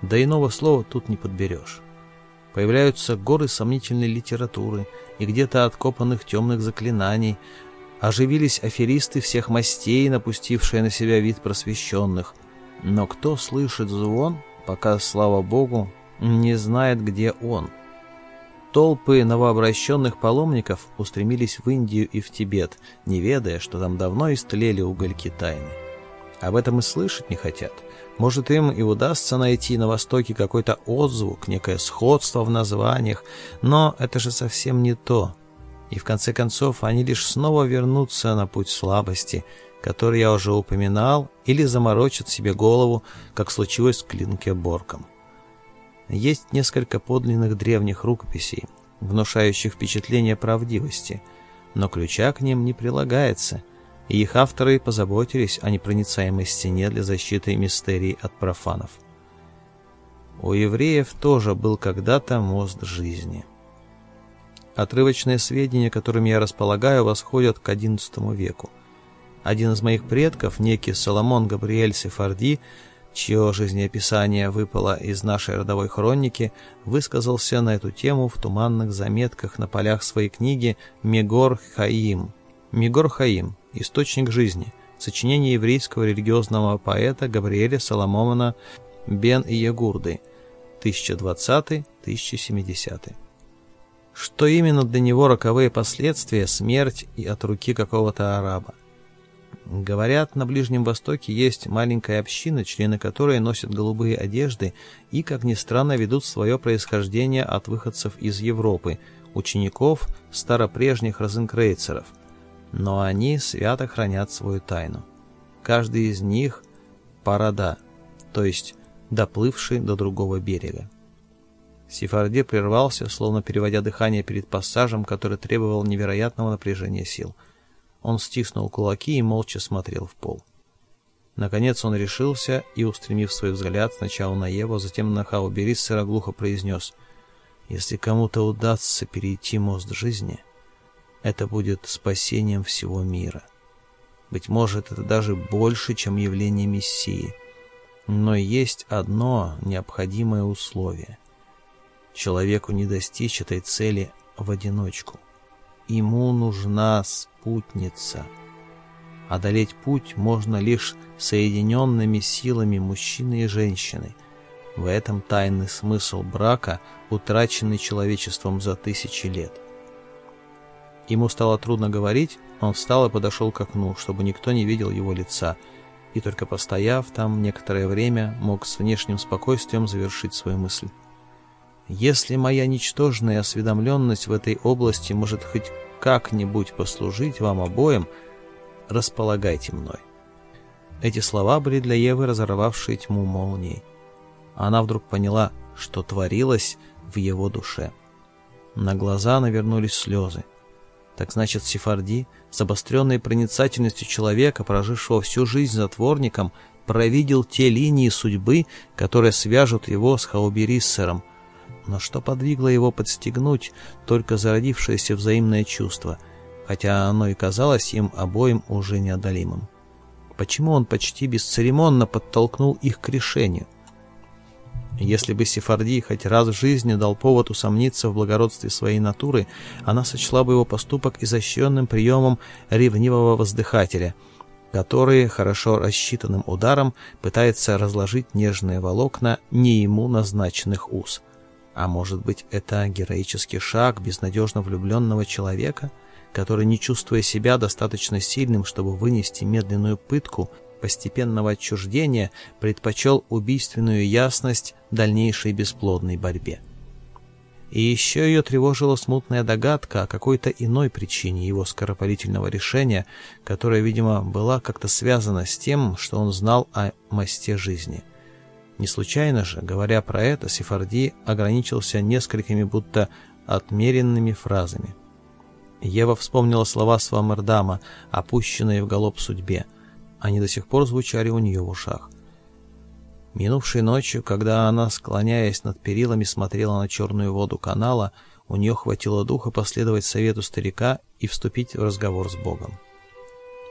Да иного слова тут не подберешь. Появляются горы сомнительной литературы и где-то откопанных темных заклинаний, Оживились аферисты всех мастей, напустившие на себя вид просвещенных. Но кто слышит звон, пока, слава богу, не знает, где он. Толпы новообращенных паломников устремились в Индию и в Тибет, не ведая, что там давно истлели угольки тайны. Об этом и слышать не хотят. Может, им и удастся найти на Востоке какой-то отзвук, некое сходство в названиях, но это же совсем не то — и в конце концов они лишь снова вернутся на путь слабости, который я уже упоминал, или заморочат себе голову, как случилось с Клинкеборком. Есть несколько подлинных древних рукописей, внушающих впечатление правдивости, но ключа к ним не прилагается, и их авторы позаботились о непроницаемой стене для защиты мистерий от профанов. У евреев тоже был когда-то мост жизни — Отрывочные сведения, которыми я располагаю, восходят к XI веку. Один из моих предков, некий Соломон Габриэль Сефарди, чье жизнеописание выпало из нашей родовой хроники, высказался на эту тему в туманных заметках на полях своей книги «Мегор Хаим». «Мегор Хаим. Источник жизни». Сочинение еврейского религиозного поэта Габриэля Соломона Бен-Иегурды, 1020-1070 что именно для него роковые последствия смерть и от руки какого-то араба. Говорят, на Ближнем Востоке есть маленькая община, члены которой носят голубые одежды и, как ни странно, ведут свое происхождение от выходцев из Европы, учеников старопрежних розенкрейцеров. Но они свято хранят свою тайну. Каждый из них – парада, то есть доплывший до другого берега. Сефарде прервался, словно переводя дыхание перед пассажем, который требовал невероятного напряжения сил. Он стиснул кулаки и молча смотрел в пол. Наконец он решился и, устремив свой взгляд сначала на Еву, затем на Хау Бериссера, глухо произнес «Если кому-то удастся перейти мост жизни, это будет спасением всего мира. Быть может, это даже больше, чем явление Мессии. Но есть одно необходимое условие. Человеку не достичь этой цели в одиночку. Ему нужна спутница. Одолеть путь можно лишь соединенными силами мужчины и женщины. В этом тайный смысл брака, утраченный человечеством за тысячи лет. Ему стало трудно говорить, он встал и подошел к окну, чтобы никто не видел его лица, и только постояв там некоторое время, мог с внешним спокойствием завершить свою мысль. Если моя ничтожная осведомленность в этой области может хоть как-нибудь послужить вам обоим, располагайте мной». Эти слова были для Евы разорвавшие тьму молнией. Она вдруг поняла, что творилось в его душе. На глаза навернулись слезы. Так значит, Сефарди, с обостренной проницательностью человека, прожившего всю жизнь затворником, провидел те линии судьбы, которые свяжут его с Хаубериссером, но что подвигло его подстегнуть только зародившееся взаимное чувство, хотя оно и казалось им обоим уже неодолимым. Почему он почти бесцеремонно подтолкнул их к решению? Если бы Сефарди хоть раз в жизни дал повод усомниться в благородстве своей натуры, она сочла бы его поступок изощренным приемом ревнивого воздыхателя, который хорошо рассчитанным ударом пытается разложить нежные волокна не ему назначенных уз – а может быть, это героический шаг безнадежно влюбленного человека, который, не чувствуя себя достаточно сильным, чтобы вынести медленную пытку постепенного отчуждения, предпочел убийственную ясность дальнейшей бесплодной борьбе. И еще ее тревожила смутная догадка о какой-то иной причине его скоропалительного решения, которая, видимо, была как-то связана с тем, что он знал о масте жизни – не случайно же, говоря про это, Сефарди ограничился несколькими будто отмеренными фразами. Ева вспомнила слова Свамердама, опущенные в галоп судьбе. Они до сих пор звучали у нее в ушах. Минувшей ночью, когда она, склоняясь над перилами, смотрела на черную воду канала, у нее хватило духа последовать совету старика и вступить в разговор с Богом.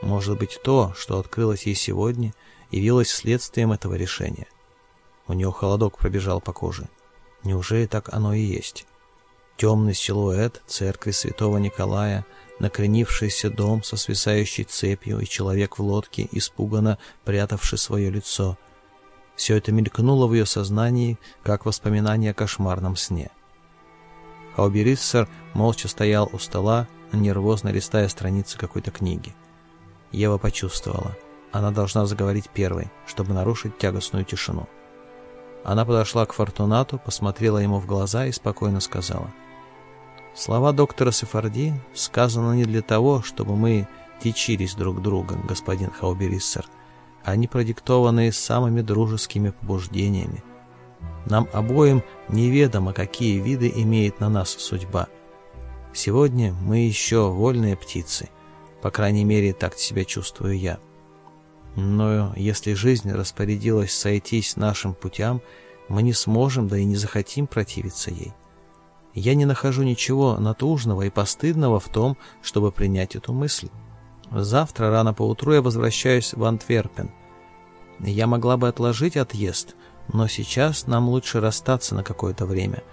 Может быть, то, что открылось ей сегодня, явилось следствием этого решения — у нее холодок пробежал по коже. Неужели так оно и есть? Темный силуэт церкви святого Николая, накренившийся дом со свисающей цепью и человек в лодке, испуганно прятавший свое лицо. Все это мелькнуло в ее сознании, как воспоминание о кошмарном сне. Хаубериссер молча стоял у стола, нервозно листая страницы какой-то книги. Ева почувствовала. Она должна заговорить первой, чтобы нарушить тягостную тишину. Она подошла к Фортунату, посмотрела ему в глаза и спокойно сказала. «Слова доктора Сефарди сказаны не для того, чтобы мы течились друг друга, господин Хаубериссер. Они продиктованы самыми дружескими побуждениями. Нам обоим неведомо, какие виды имеет на нас судьба. Сегодня мы еще вольные птицы. По крайней мере, так себя чувствую я». Но если жизнь распорядилась сойтись нашим путям, мы не сможем, да и не захотим противиться ей. Я не нахожу ничего натужного и постыдного в том, чтобы принять эту мысль. Завтра рано поутру я возвращаюсь в Антверпен. Я могла бы отложить отъезд, но сейчас нам лучше расстаться на какое-то время.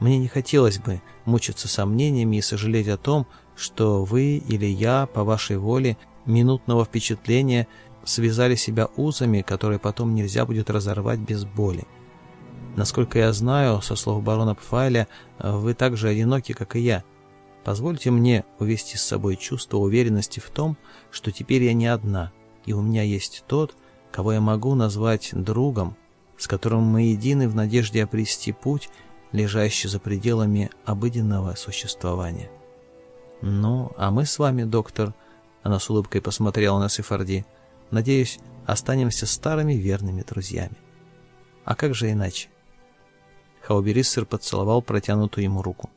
Мне не хотелось бы мучиться сомнениями и сожалеть о том, что вы или я по вашей воле минутного впечатления связали себя узами, которые потом нельзя будет разорвать без боли. Насколько я знаю, со слов барона Пфайля, э, вы так же одиноки, как и я. Позвольте мне увести с собой чувство уверенности в том, что теперь я не одна, и у меня есть тот, кого я могу назвать другом, с которым мы едины в надежде обрести путь, лежащий за пределами обыденного существования. Ну, а мы с вами, доктор, она с улыбкой посмотрела на Сефарди, Надеюсь, останемся старыми верными друзьями. А как же иначе? Хаубериссер поцеловал протянутую ему руку.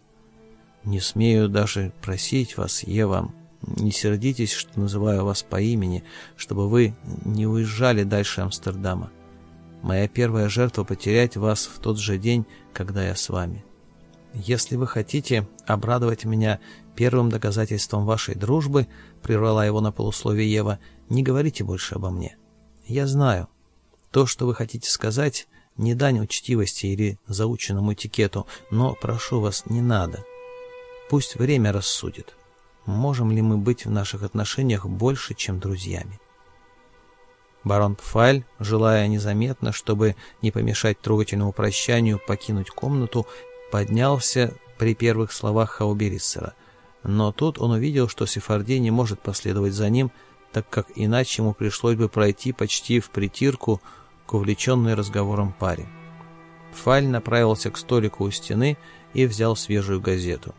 «Не смею даже просить вас, Ева, не сердитесь, что называю вас по имени, чтобы вы не уезжали дальше Амстердама. Моя первая жертва — потерять вас в тот же день, когда я с вами. Если вы хотите обрадовать меня первым доказательством вашей дружбы, — прервала его на полусловие Ева, не говорите больше обо мне. Я знаю. То, что вы хотите сказать, не дань учтивости или заученному этикету, но, прошу вас, не надо. Пусть время рассудит, можем ли мы быть в наших отношениях больше, чем друзьями. Барон Пфаль, желая незаметно, чтобы не помешать трогательному прощанию, покинуть комнату, поднялся при первых словах Хаубериссера. Но тут он увидел, что Сефарди не может последовать за ним, так как иначе ему пришлось бы пройти почти в притирку к увлеченной разговором паре. Фаль направился к столику у стены и взял свежую газету.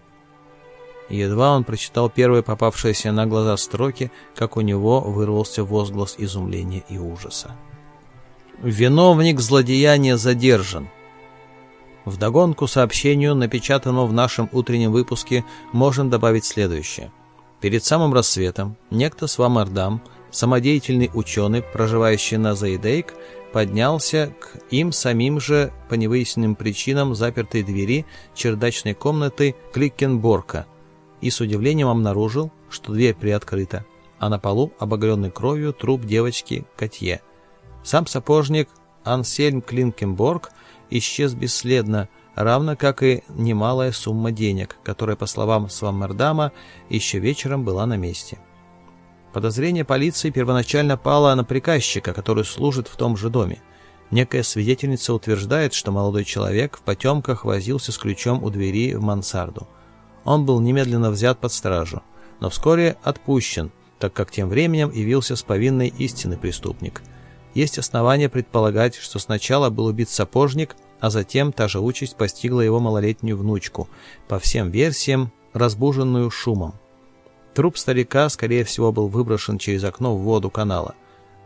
Едва он прочитал первые попавшиеся на глаза строки, как у него вырвался возглас изумления и ужаса. «Виновник злодеяния задержан!» Вдогонку сообщению, напечатанному в нашем утреннем выпуске, можем добавить следующее – Перед самым рассветом некто Свамардам, самодеятельный ученый, проживающий на Заидейк, поднялся к им самим же по невыясненным причинам запертой двери чердачной комнаты Кликенборка и с удивлением обнаружил, что дверь приоткрыта, а на полу обогренный кровью труп девочки Катье. Сам сапожник Ансельм Кликенборг исчез бесследно, равно как и немалая сумма денег, которая, по словам Сваммердама, еще вечером была на месте. Подозрение полиции первоначально пало на приказчика, который служит в том же доме. Некая свидетельница утверждает, что молодой человек в потемках возился с ключом у двери в мансарду. Он был немедленно взят под стражу, но вскоре отпущен, так как тем временем явился с повинной истины преступник. Есть основания предполагать, что сначала был убит сапожник – а затем та же участь постигла его малолетнюю внучку, по всем версиям, разбуженную шумом. Труп старика, скорее всего, был выброшен через окно в воду канала.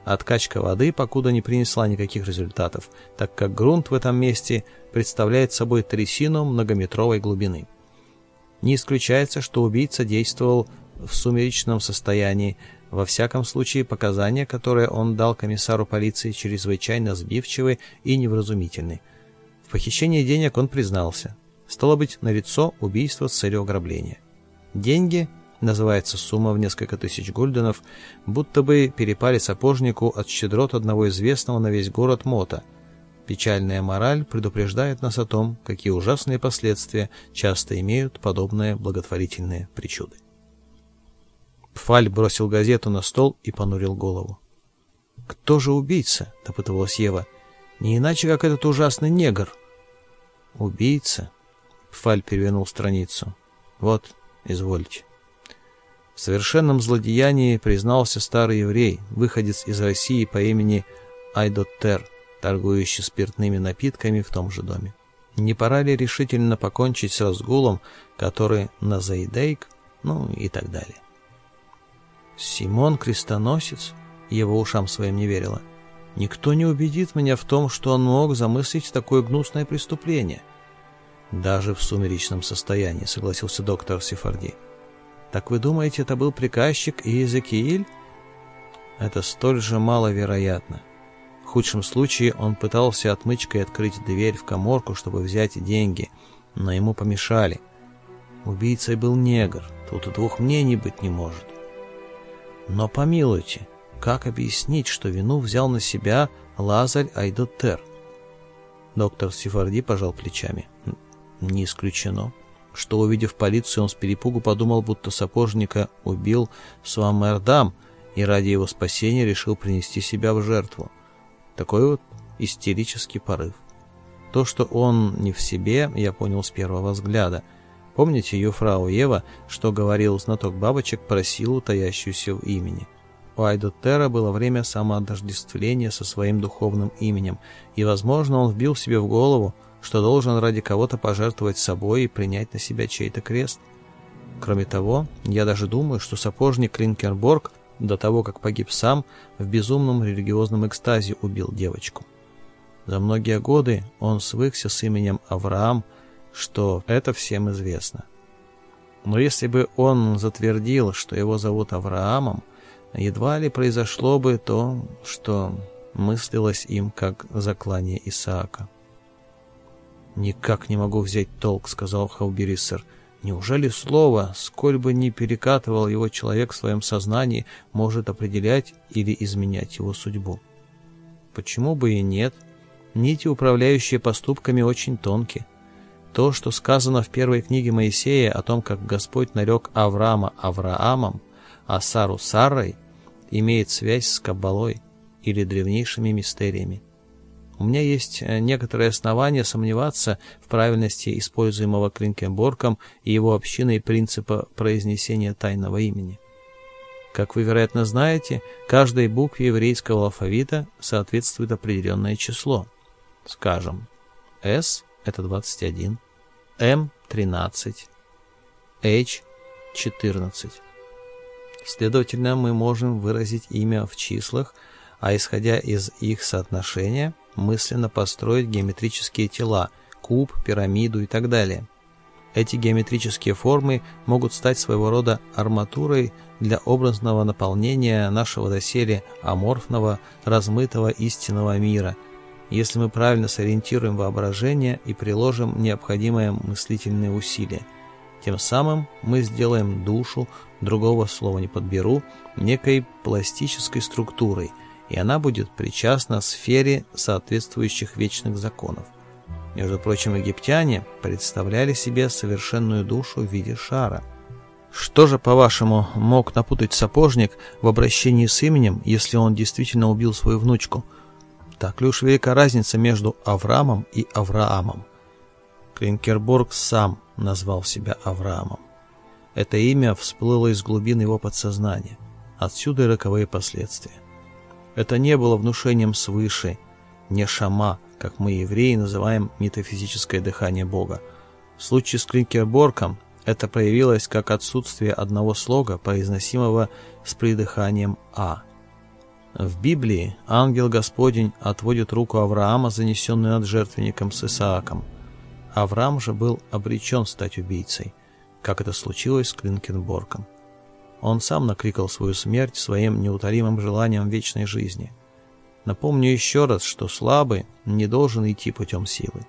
Откачка воды покуда не принесла никаких результатов, так как грунт в этом месте представляет собой трясину многометровой глубины. Не исключается, что убийца действовал в сумеречном состоянии, во всяком случае, показания, которые он дал комиссару полиции, чрезвычайно сбивчивы и невразумительны – похищении денег он признался. Стало быть, на лицо убийство с целью ограбления. Деньги, называется сумма в несколько тысяч гульденов, будто бы перепали сапожнику от щедрот одного известного на весь город Мота. Печальная мораль предупреждает нас о том, какие ужасные последствия часто имеют подобные благотворительные причуды. Пфаль бросил газету на стол и понурил голову. «Кто же убийца?» — допытывалась Ева. «Не иначе, как этот ужасный негр». Убийца? Пфаль перевернул страницу. Вот, извольте. В совершенном злодеянии признался старый еврей, выходец из России по имени Айдоттер, торгующий спиртными напитками в том же доме. Не пора ли решительно покончить с разгулом, который на Заидейк, ну и так далее. Симон Крестоносец? Его ушам своим не верила. — Никто не убедит меня в том, что он мог замыслить такое гнусное преступление. Даже в сумеречном состоянии, согласился доктор Сефарди. Так вы думаете, это был приказчик Иезекииль? Это столь же маловероятно. В худшем случае он пытался отмычкой открыть дверь в коморку, чтобы взять деньги, но ему помешали. Убийцей был негр, тут и двух мнений быть не может. Но помилуйте, как объяснить, что вину взял на себя Лазарь Айдотер? Доктор Сефарди пожал плечами. Не исключено, что, увидев полицию, он с перепугу подумал, будто сапожника убил Суамердам и ради его спасения решил принести себя в жертву. Такой вот истерический порыв. То, что он не в себе, я понял с первого взгляда. Помните, юфрау Ева, что говорил знаток бабочек про силу, таящуюся в имени? У Айдотера было время самоотождествления со своим духовным именем, и, возможно, он вбил себе в голову, что должен ради кого-то пожертвовать собой и принять на себя чей-то крест. Кроме того, я даже думаю, что сапожник Линкенборг до того, как погиб сам, в безумном религиозном экстазе убил девочку. За многие годы он свыкся с именем Авраам, что это всем известно. Но если бы он затвердил, что его зовут Авраамом, едва ли произошло бы то, что мыслилось им как заклание Исаака. «Никак не могу взять толк», — сказал Хаубериссер. «Неужели слово, сколь бы ни перекатывал его человек в своем сознании, может определять или изменять его судьбу?» «Почему бы и нет? Нити, управляющие поступками, очень тонкие. То, что сказано в первой книге Моисея о том, как Господь нарек Авраама Авраамом, а Сару Сарой, имеет связь с Каббалой или древнейшими мистериями. У меня есть э, некоторые основания сомневаться в правильности используемого Клинкенборком и его общиной принципа произнесения тайного имени. Как вы, вероятно, знаете, каждой букве еврейского алфавита соответствует определенное число. Скажем, S – это 21, M – 13, H – 14. Следовательно, мы можем выразить имя в числах, а исходя из их соотношения, мысленно построить геометрические тела, куб, пирамиду и так далее. Эти геометрические формы могут стать своего рода арматурой для образного наполнения нашего доселе аморфного, размытого истинного мира, если мы правильно сориентируем воображение и приложим необходимые мыслительные усилия. Тем самым мы сделаем душу, другого слова не подберу, некой пластической структурой, и она будет причастна сфере соответствующих вечных законов. Между прочим, египтяне представляли себе совершенную душу в виде шара. Что же, по-вашему, мог напутать сапожник в обращении с именем, если он действительно убил свою внучку? Так ли уж велика разница между Авраамом и Авраамом? Клинкербург сам назвал себя Авраамом. Это имя всплыло из глубин его подсознания. Отсюда и роковые последствия. Это не было внушением свыше, не шама, как мы, евреи, называем метафизическое дыхание Бога. В случае с Клинкерборком это проявилось как отсутствие одного слога, произносимого с придыханием «а». В Библии ангел Господень отводит руку Авраама, занесенную над жертвенником с Исааком – Авраам же был обречен стать убийцей, как это случилось с Клинкенборком. Он сам накликал свою смерть своим неутолимым желанием вечной жизни. Напомню еще раз, что слабый не должен идти путем силы.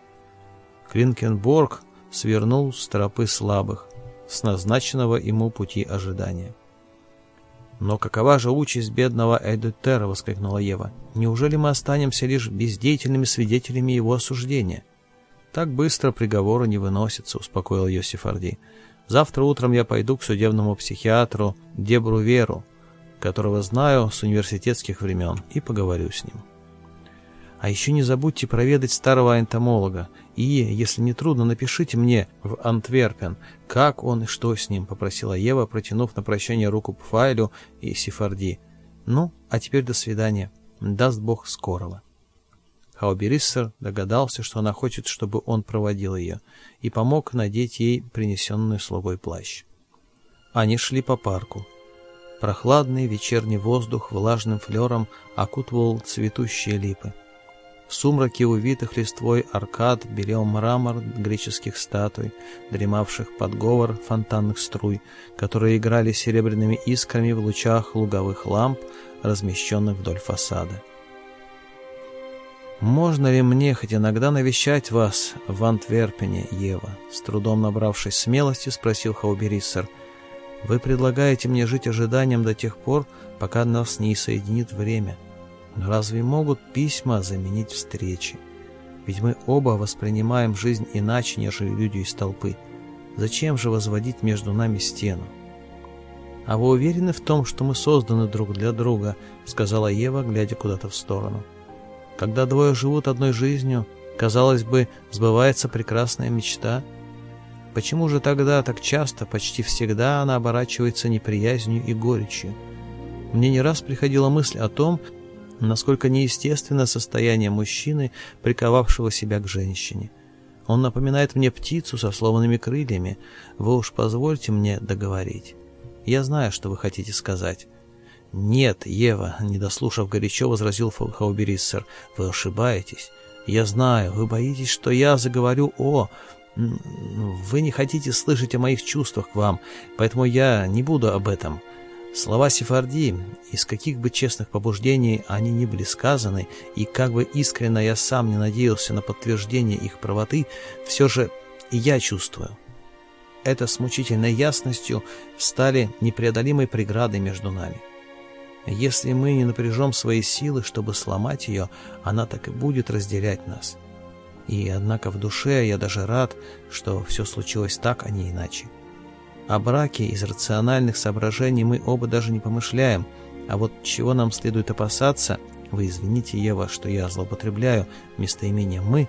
Клинкенборг свернул с тропы слабых, с назначенного ему пути ожидания. «Но какова же участь бедного Эдютера?» — воскликнула Ева. «Неужели мы останемся лишь бездеятельными свидетелями его осуждения?» «Так быстро приговора не выносится», — успокоил ее Сефарди. «Завтра утром я пойду к судебному психиатру Дебру Веру, которого знаю с университетских времен, и поговорю с ним». А еще не забудьте проведать старого энтомолога. И, если не трудно, напишите мне в Антверпен, как он и что с ним, попросила Ева, протянув на прощание руку Пфайлю и Сефарди. Ну, а теперь до свидания. Даст Бог скорого. Хаубериссер догадался, что она хочет, чтобы он проводил ее, и помог надеть ей принесенный слугой плащ. Они шли по парку. Прохладный вечерний воздух влажным флером окутывал цветущие липы. В сумраке увитых листвой аркад белел мрамор греческих статуй, дремавших под говор фонтанных струй, которые играли серебряными искрами в лучах дуговых ламп, размещенных вдоль фасада. «Можно ли мне хоть иногда навещать вас в Антверпене, Ева?» С трудом набравшись смелости, спросил Хаубериссер. «Вы предлагаете мне жить ожиданием до тех пор, пока нас не соединит время. Но разве могут письма заменить встречи? Ведь мы оба воспринимаем жизнь иначе, нежели люди из толпы. Зачем же возводить между нами стену?» «А вы уверены в том, что мы созданы друг для друга?» — сказала Ева, глядя куда-то в сторону. — когда двое живут одной жизнью, казалось бы, сбывается прекрасная мечта. Почему же тогда так часто, почти всегда она оборачивается неприязнью и горечью? Мне не раз приходила мысль о том, насколько неестественно состояние мужчины, приковавшего себя к женщине. Он напоминает мне птицу со сломанными крыльями. Вы уж позвольте мне договорить. Я знаю, что вы хотите сказать. «Нет, Ева», — недослушав горячо, возразил Хаубериссер, — «вы ошибаетесь. Я знаю, вы боитесь, что я заговорю о... Вы не хотите слышать о моих чувствах к вам, поэтому я не буду об этом». Слова Сефарди, из каких бы честных побуждений они ни были сказаны, и как бы искренно я сам не надеялся на подтверждение их правоты, все же я чувствую. Это с мучительной ясностью стали непреодолимой преградой между нами. Если мы не напряжем свои силы, чтобы сломать ее, она так и будет разделять нас. И однако в душе я даже рад, что все случилось так, а не иначе. О браке из рациональных соображений мы оба даже не помышляем, а вот чего нам следует опасаться, вы извините, Ева, что я злоупотребляю местоимение «мы»,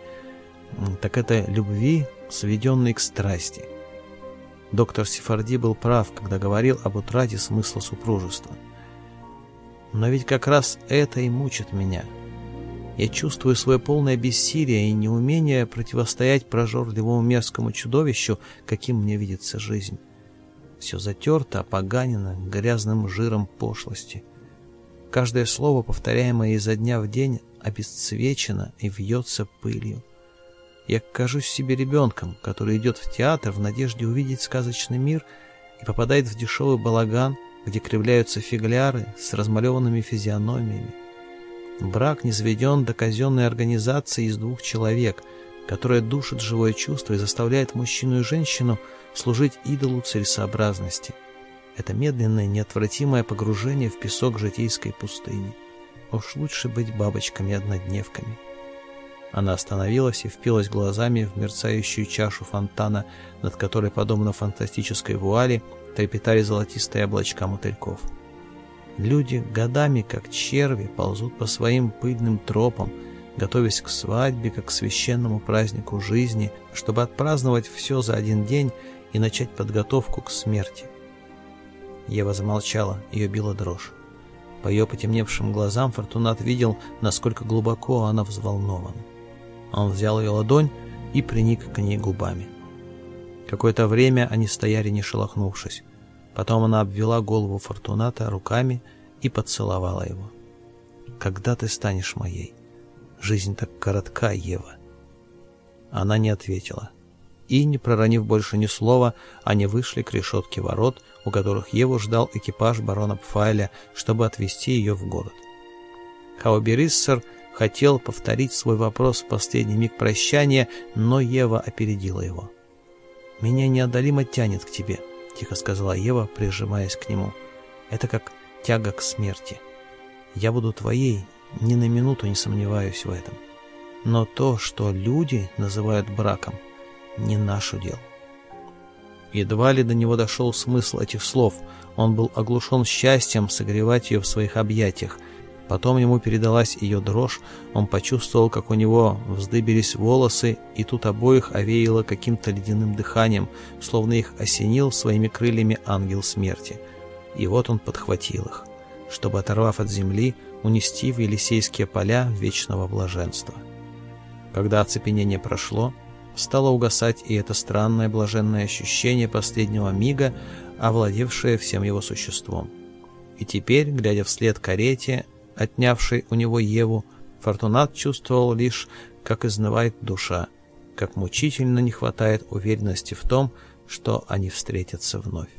так это любви, сведенной к страсти. Доктор Сефарди был прав, когда говорил об утрате смысла супружества. Но ведь как раз это и мучит меня. Я чувствую свое полное бессилие и неумение противостоять прожорливому мерзкому чудовищу, каким мне видится жизнь. Все затерто, опоганено грязным жиром пошлости. Каждое слово, повторяемое изо дня в день, обесцвечено и вьется пылью. Я кажусь себе ребенком, который идет в театр в надежде увидеть сказочный мир и попадает в дешевый балаган, где кривляются фигляры с размалеванными физиономиями. Брак не заведен до казенной организации из двух человек, которая душит живое чувство и заставляет мужчину и женщину служить идолу целесообразности. Это медленное, неотвратимое погружение в песок житейской пустыни. Уж лучше быть бабочками-однодневками. Она остановилась и впилась глазами в мерцающую чашу фонтана, над которой, подобно фантастической вуали трепетали золотистые облачка мотыльков. Люди годами, как черви, ползут по своим пыльным тропам, готовясь к свадьбе, как к священному празднику жизни, чтобы отпраздновать все за один день и начать подготовку к смерти. Ева замолчала, ее била дрожь. По ее потемневшим глазам Фортунат видел, насколько глубоко она взволнована. Он взял ее ладонь и приник к ней губами. Какое-то время они стояли, не шелохнувшись. Потом она обвела голову Фортуната руками и поцеловала его. «Когда ты станешь моей? Жизнь так коротка, Ева!» Она не ответила. И, не проронив больше ни слова, они вышли к решетке ворот, у которых Еву ждал экипаж барона Пфайля, чтобы отвезти ее в город. Хаубериссер хотел повторить свой вопрос в последний миг прощания, но Ева опередила его. — меня неодолимо тянет к тебе», — тихо сказала Ева, прижимаясь к нему. «Это как тяга к смерти. Я буду твоей, ни на минуту не сомневаюсь в этом. Но то, что люди называют браком, не наш дело. Едва ли до него дошел смысл этих слов. Он был оглушен счастьем согревать ее в своих объятиях — Потом ему передалась ее дрожь, он почувствовал, как у него вздыбились волосы, и тут обоих овеяло каким-то ледяным дыханием, словно их осенил своими крыльями ангел смерти. И вот он подхватил их, чтобы, оторвав от земли, унести в Елисейские поля вечного блаженства. Когда оцепенение прошло, стало угасать и это странное блаженное ощущение последнего мига, овладевшее всем его существом. И теперь, глядя вслед карете, отнявший у него Еву, Фортунат чувствовал лишь, как изнывает душа, как мучительно не хватает уверенности в том, что они встретятся вновь.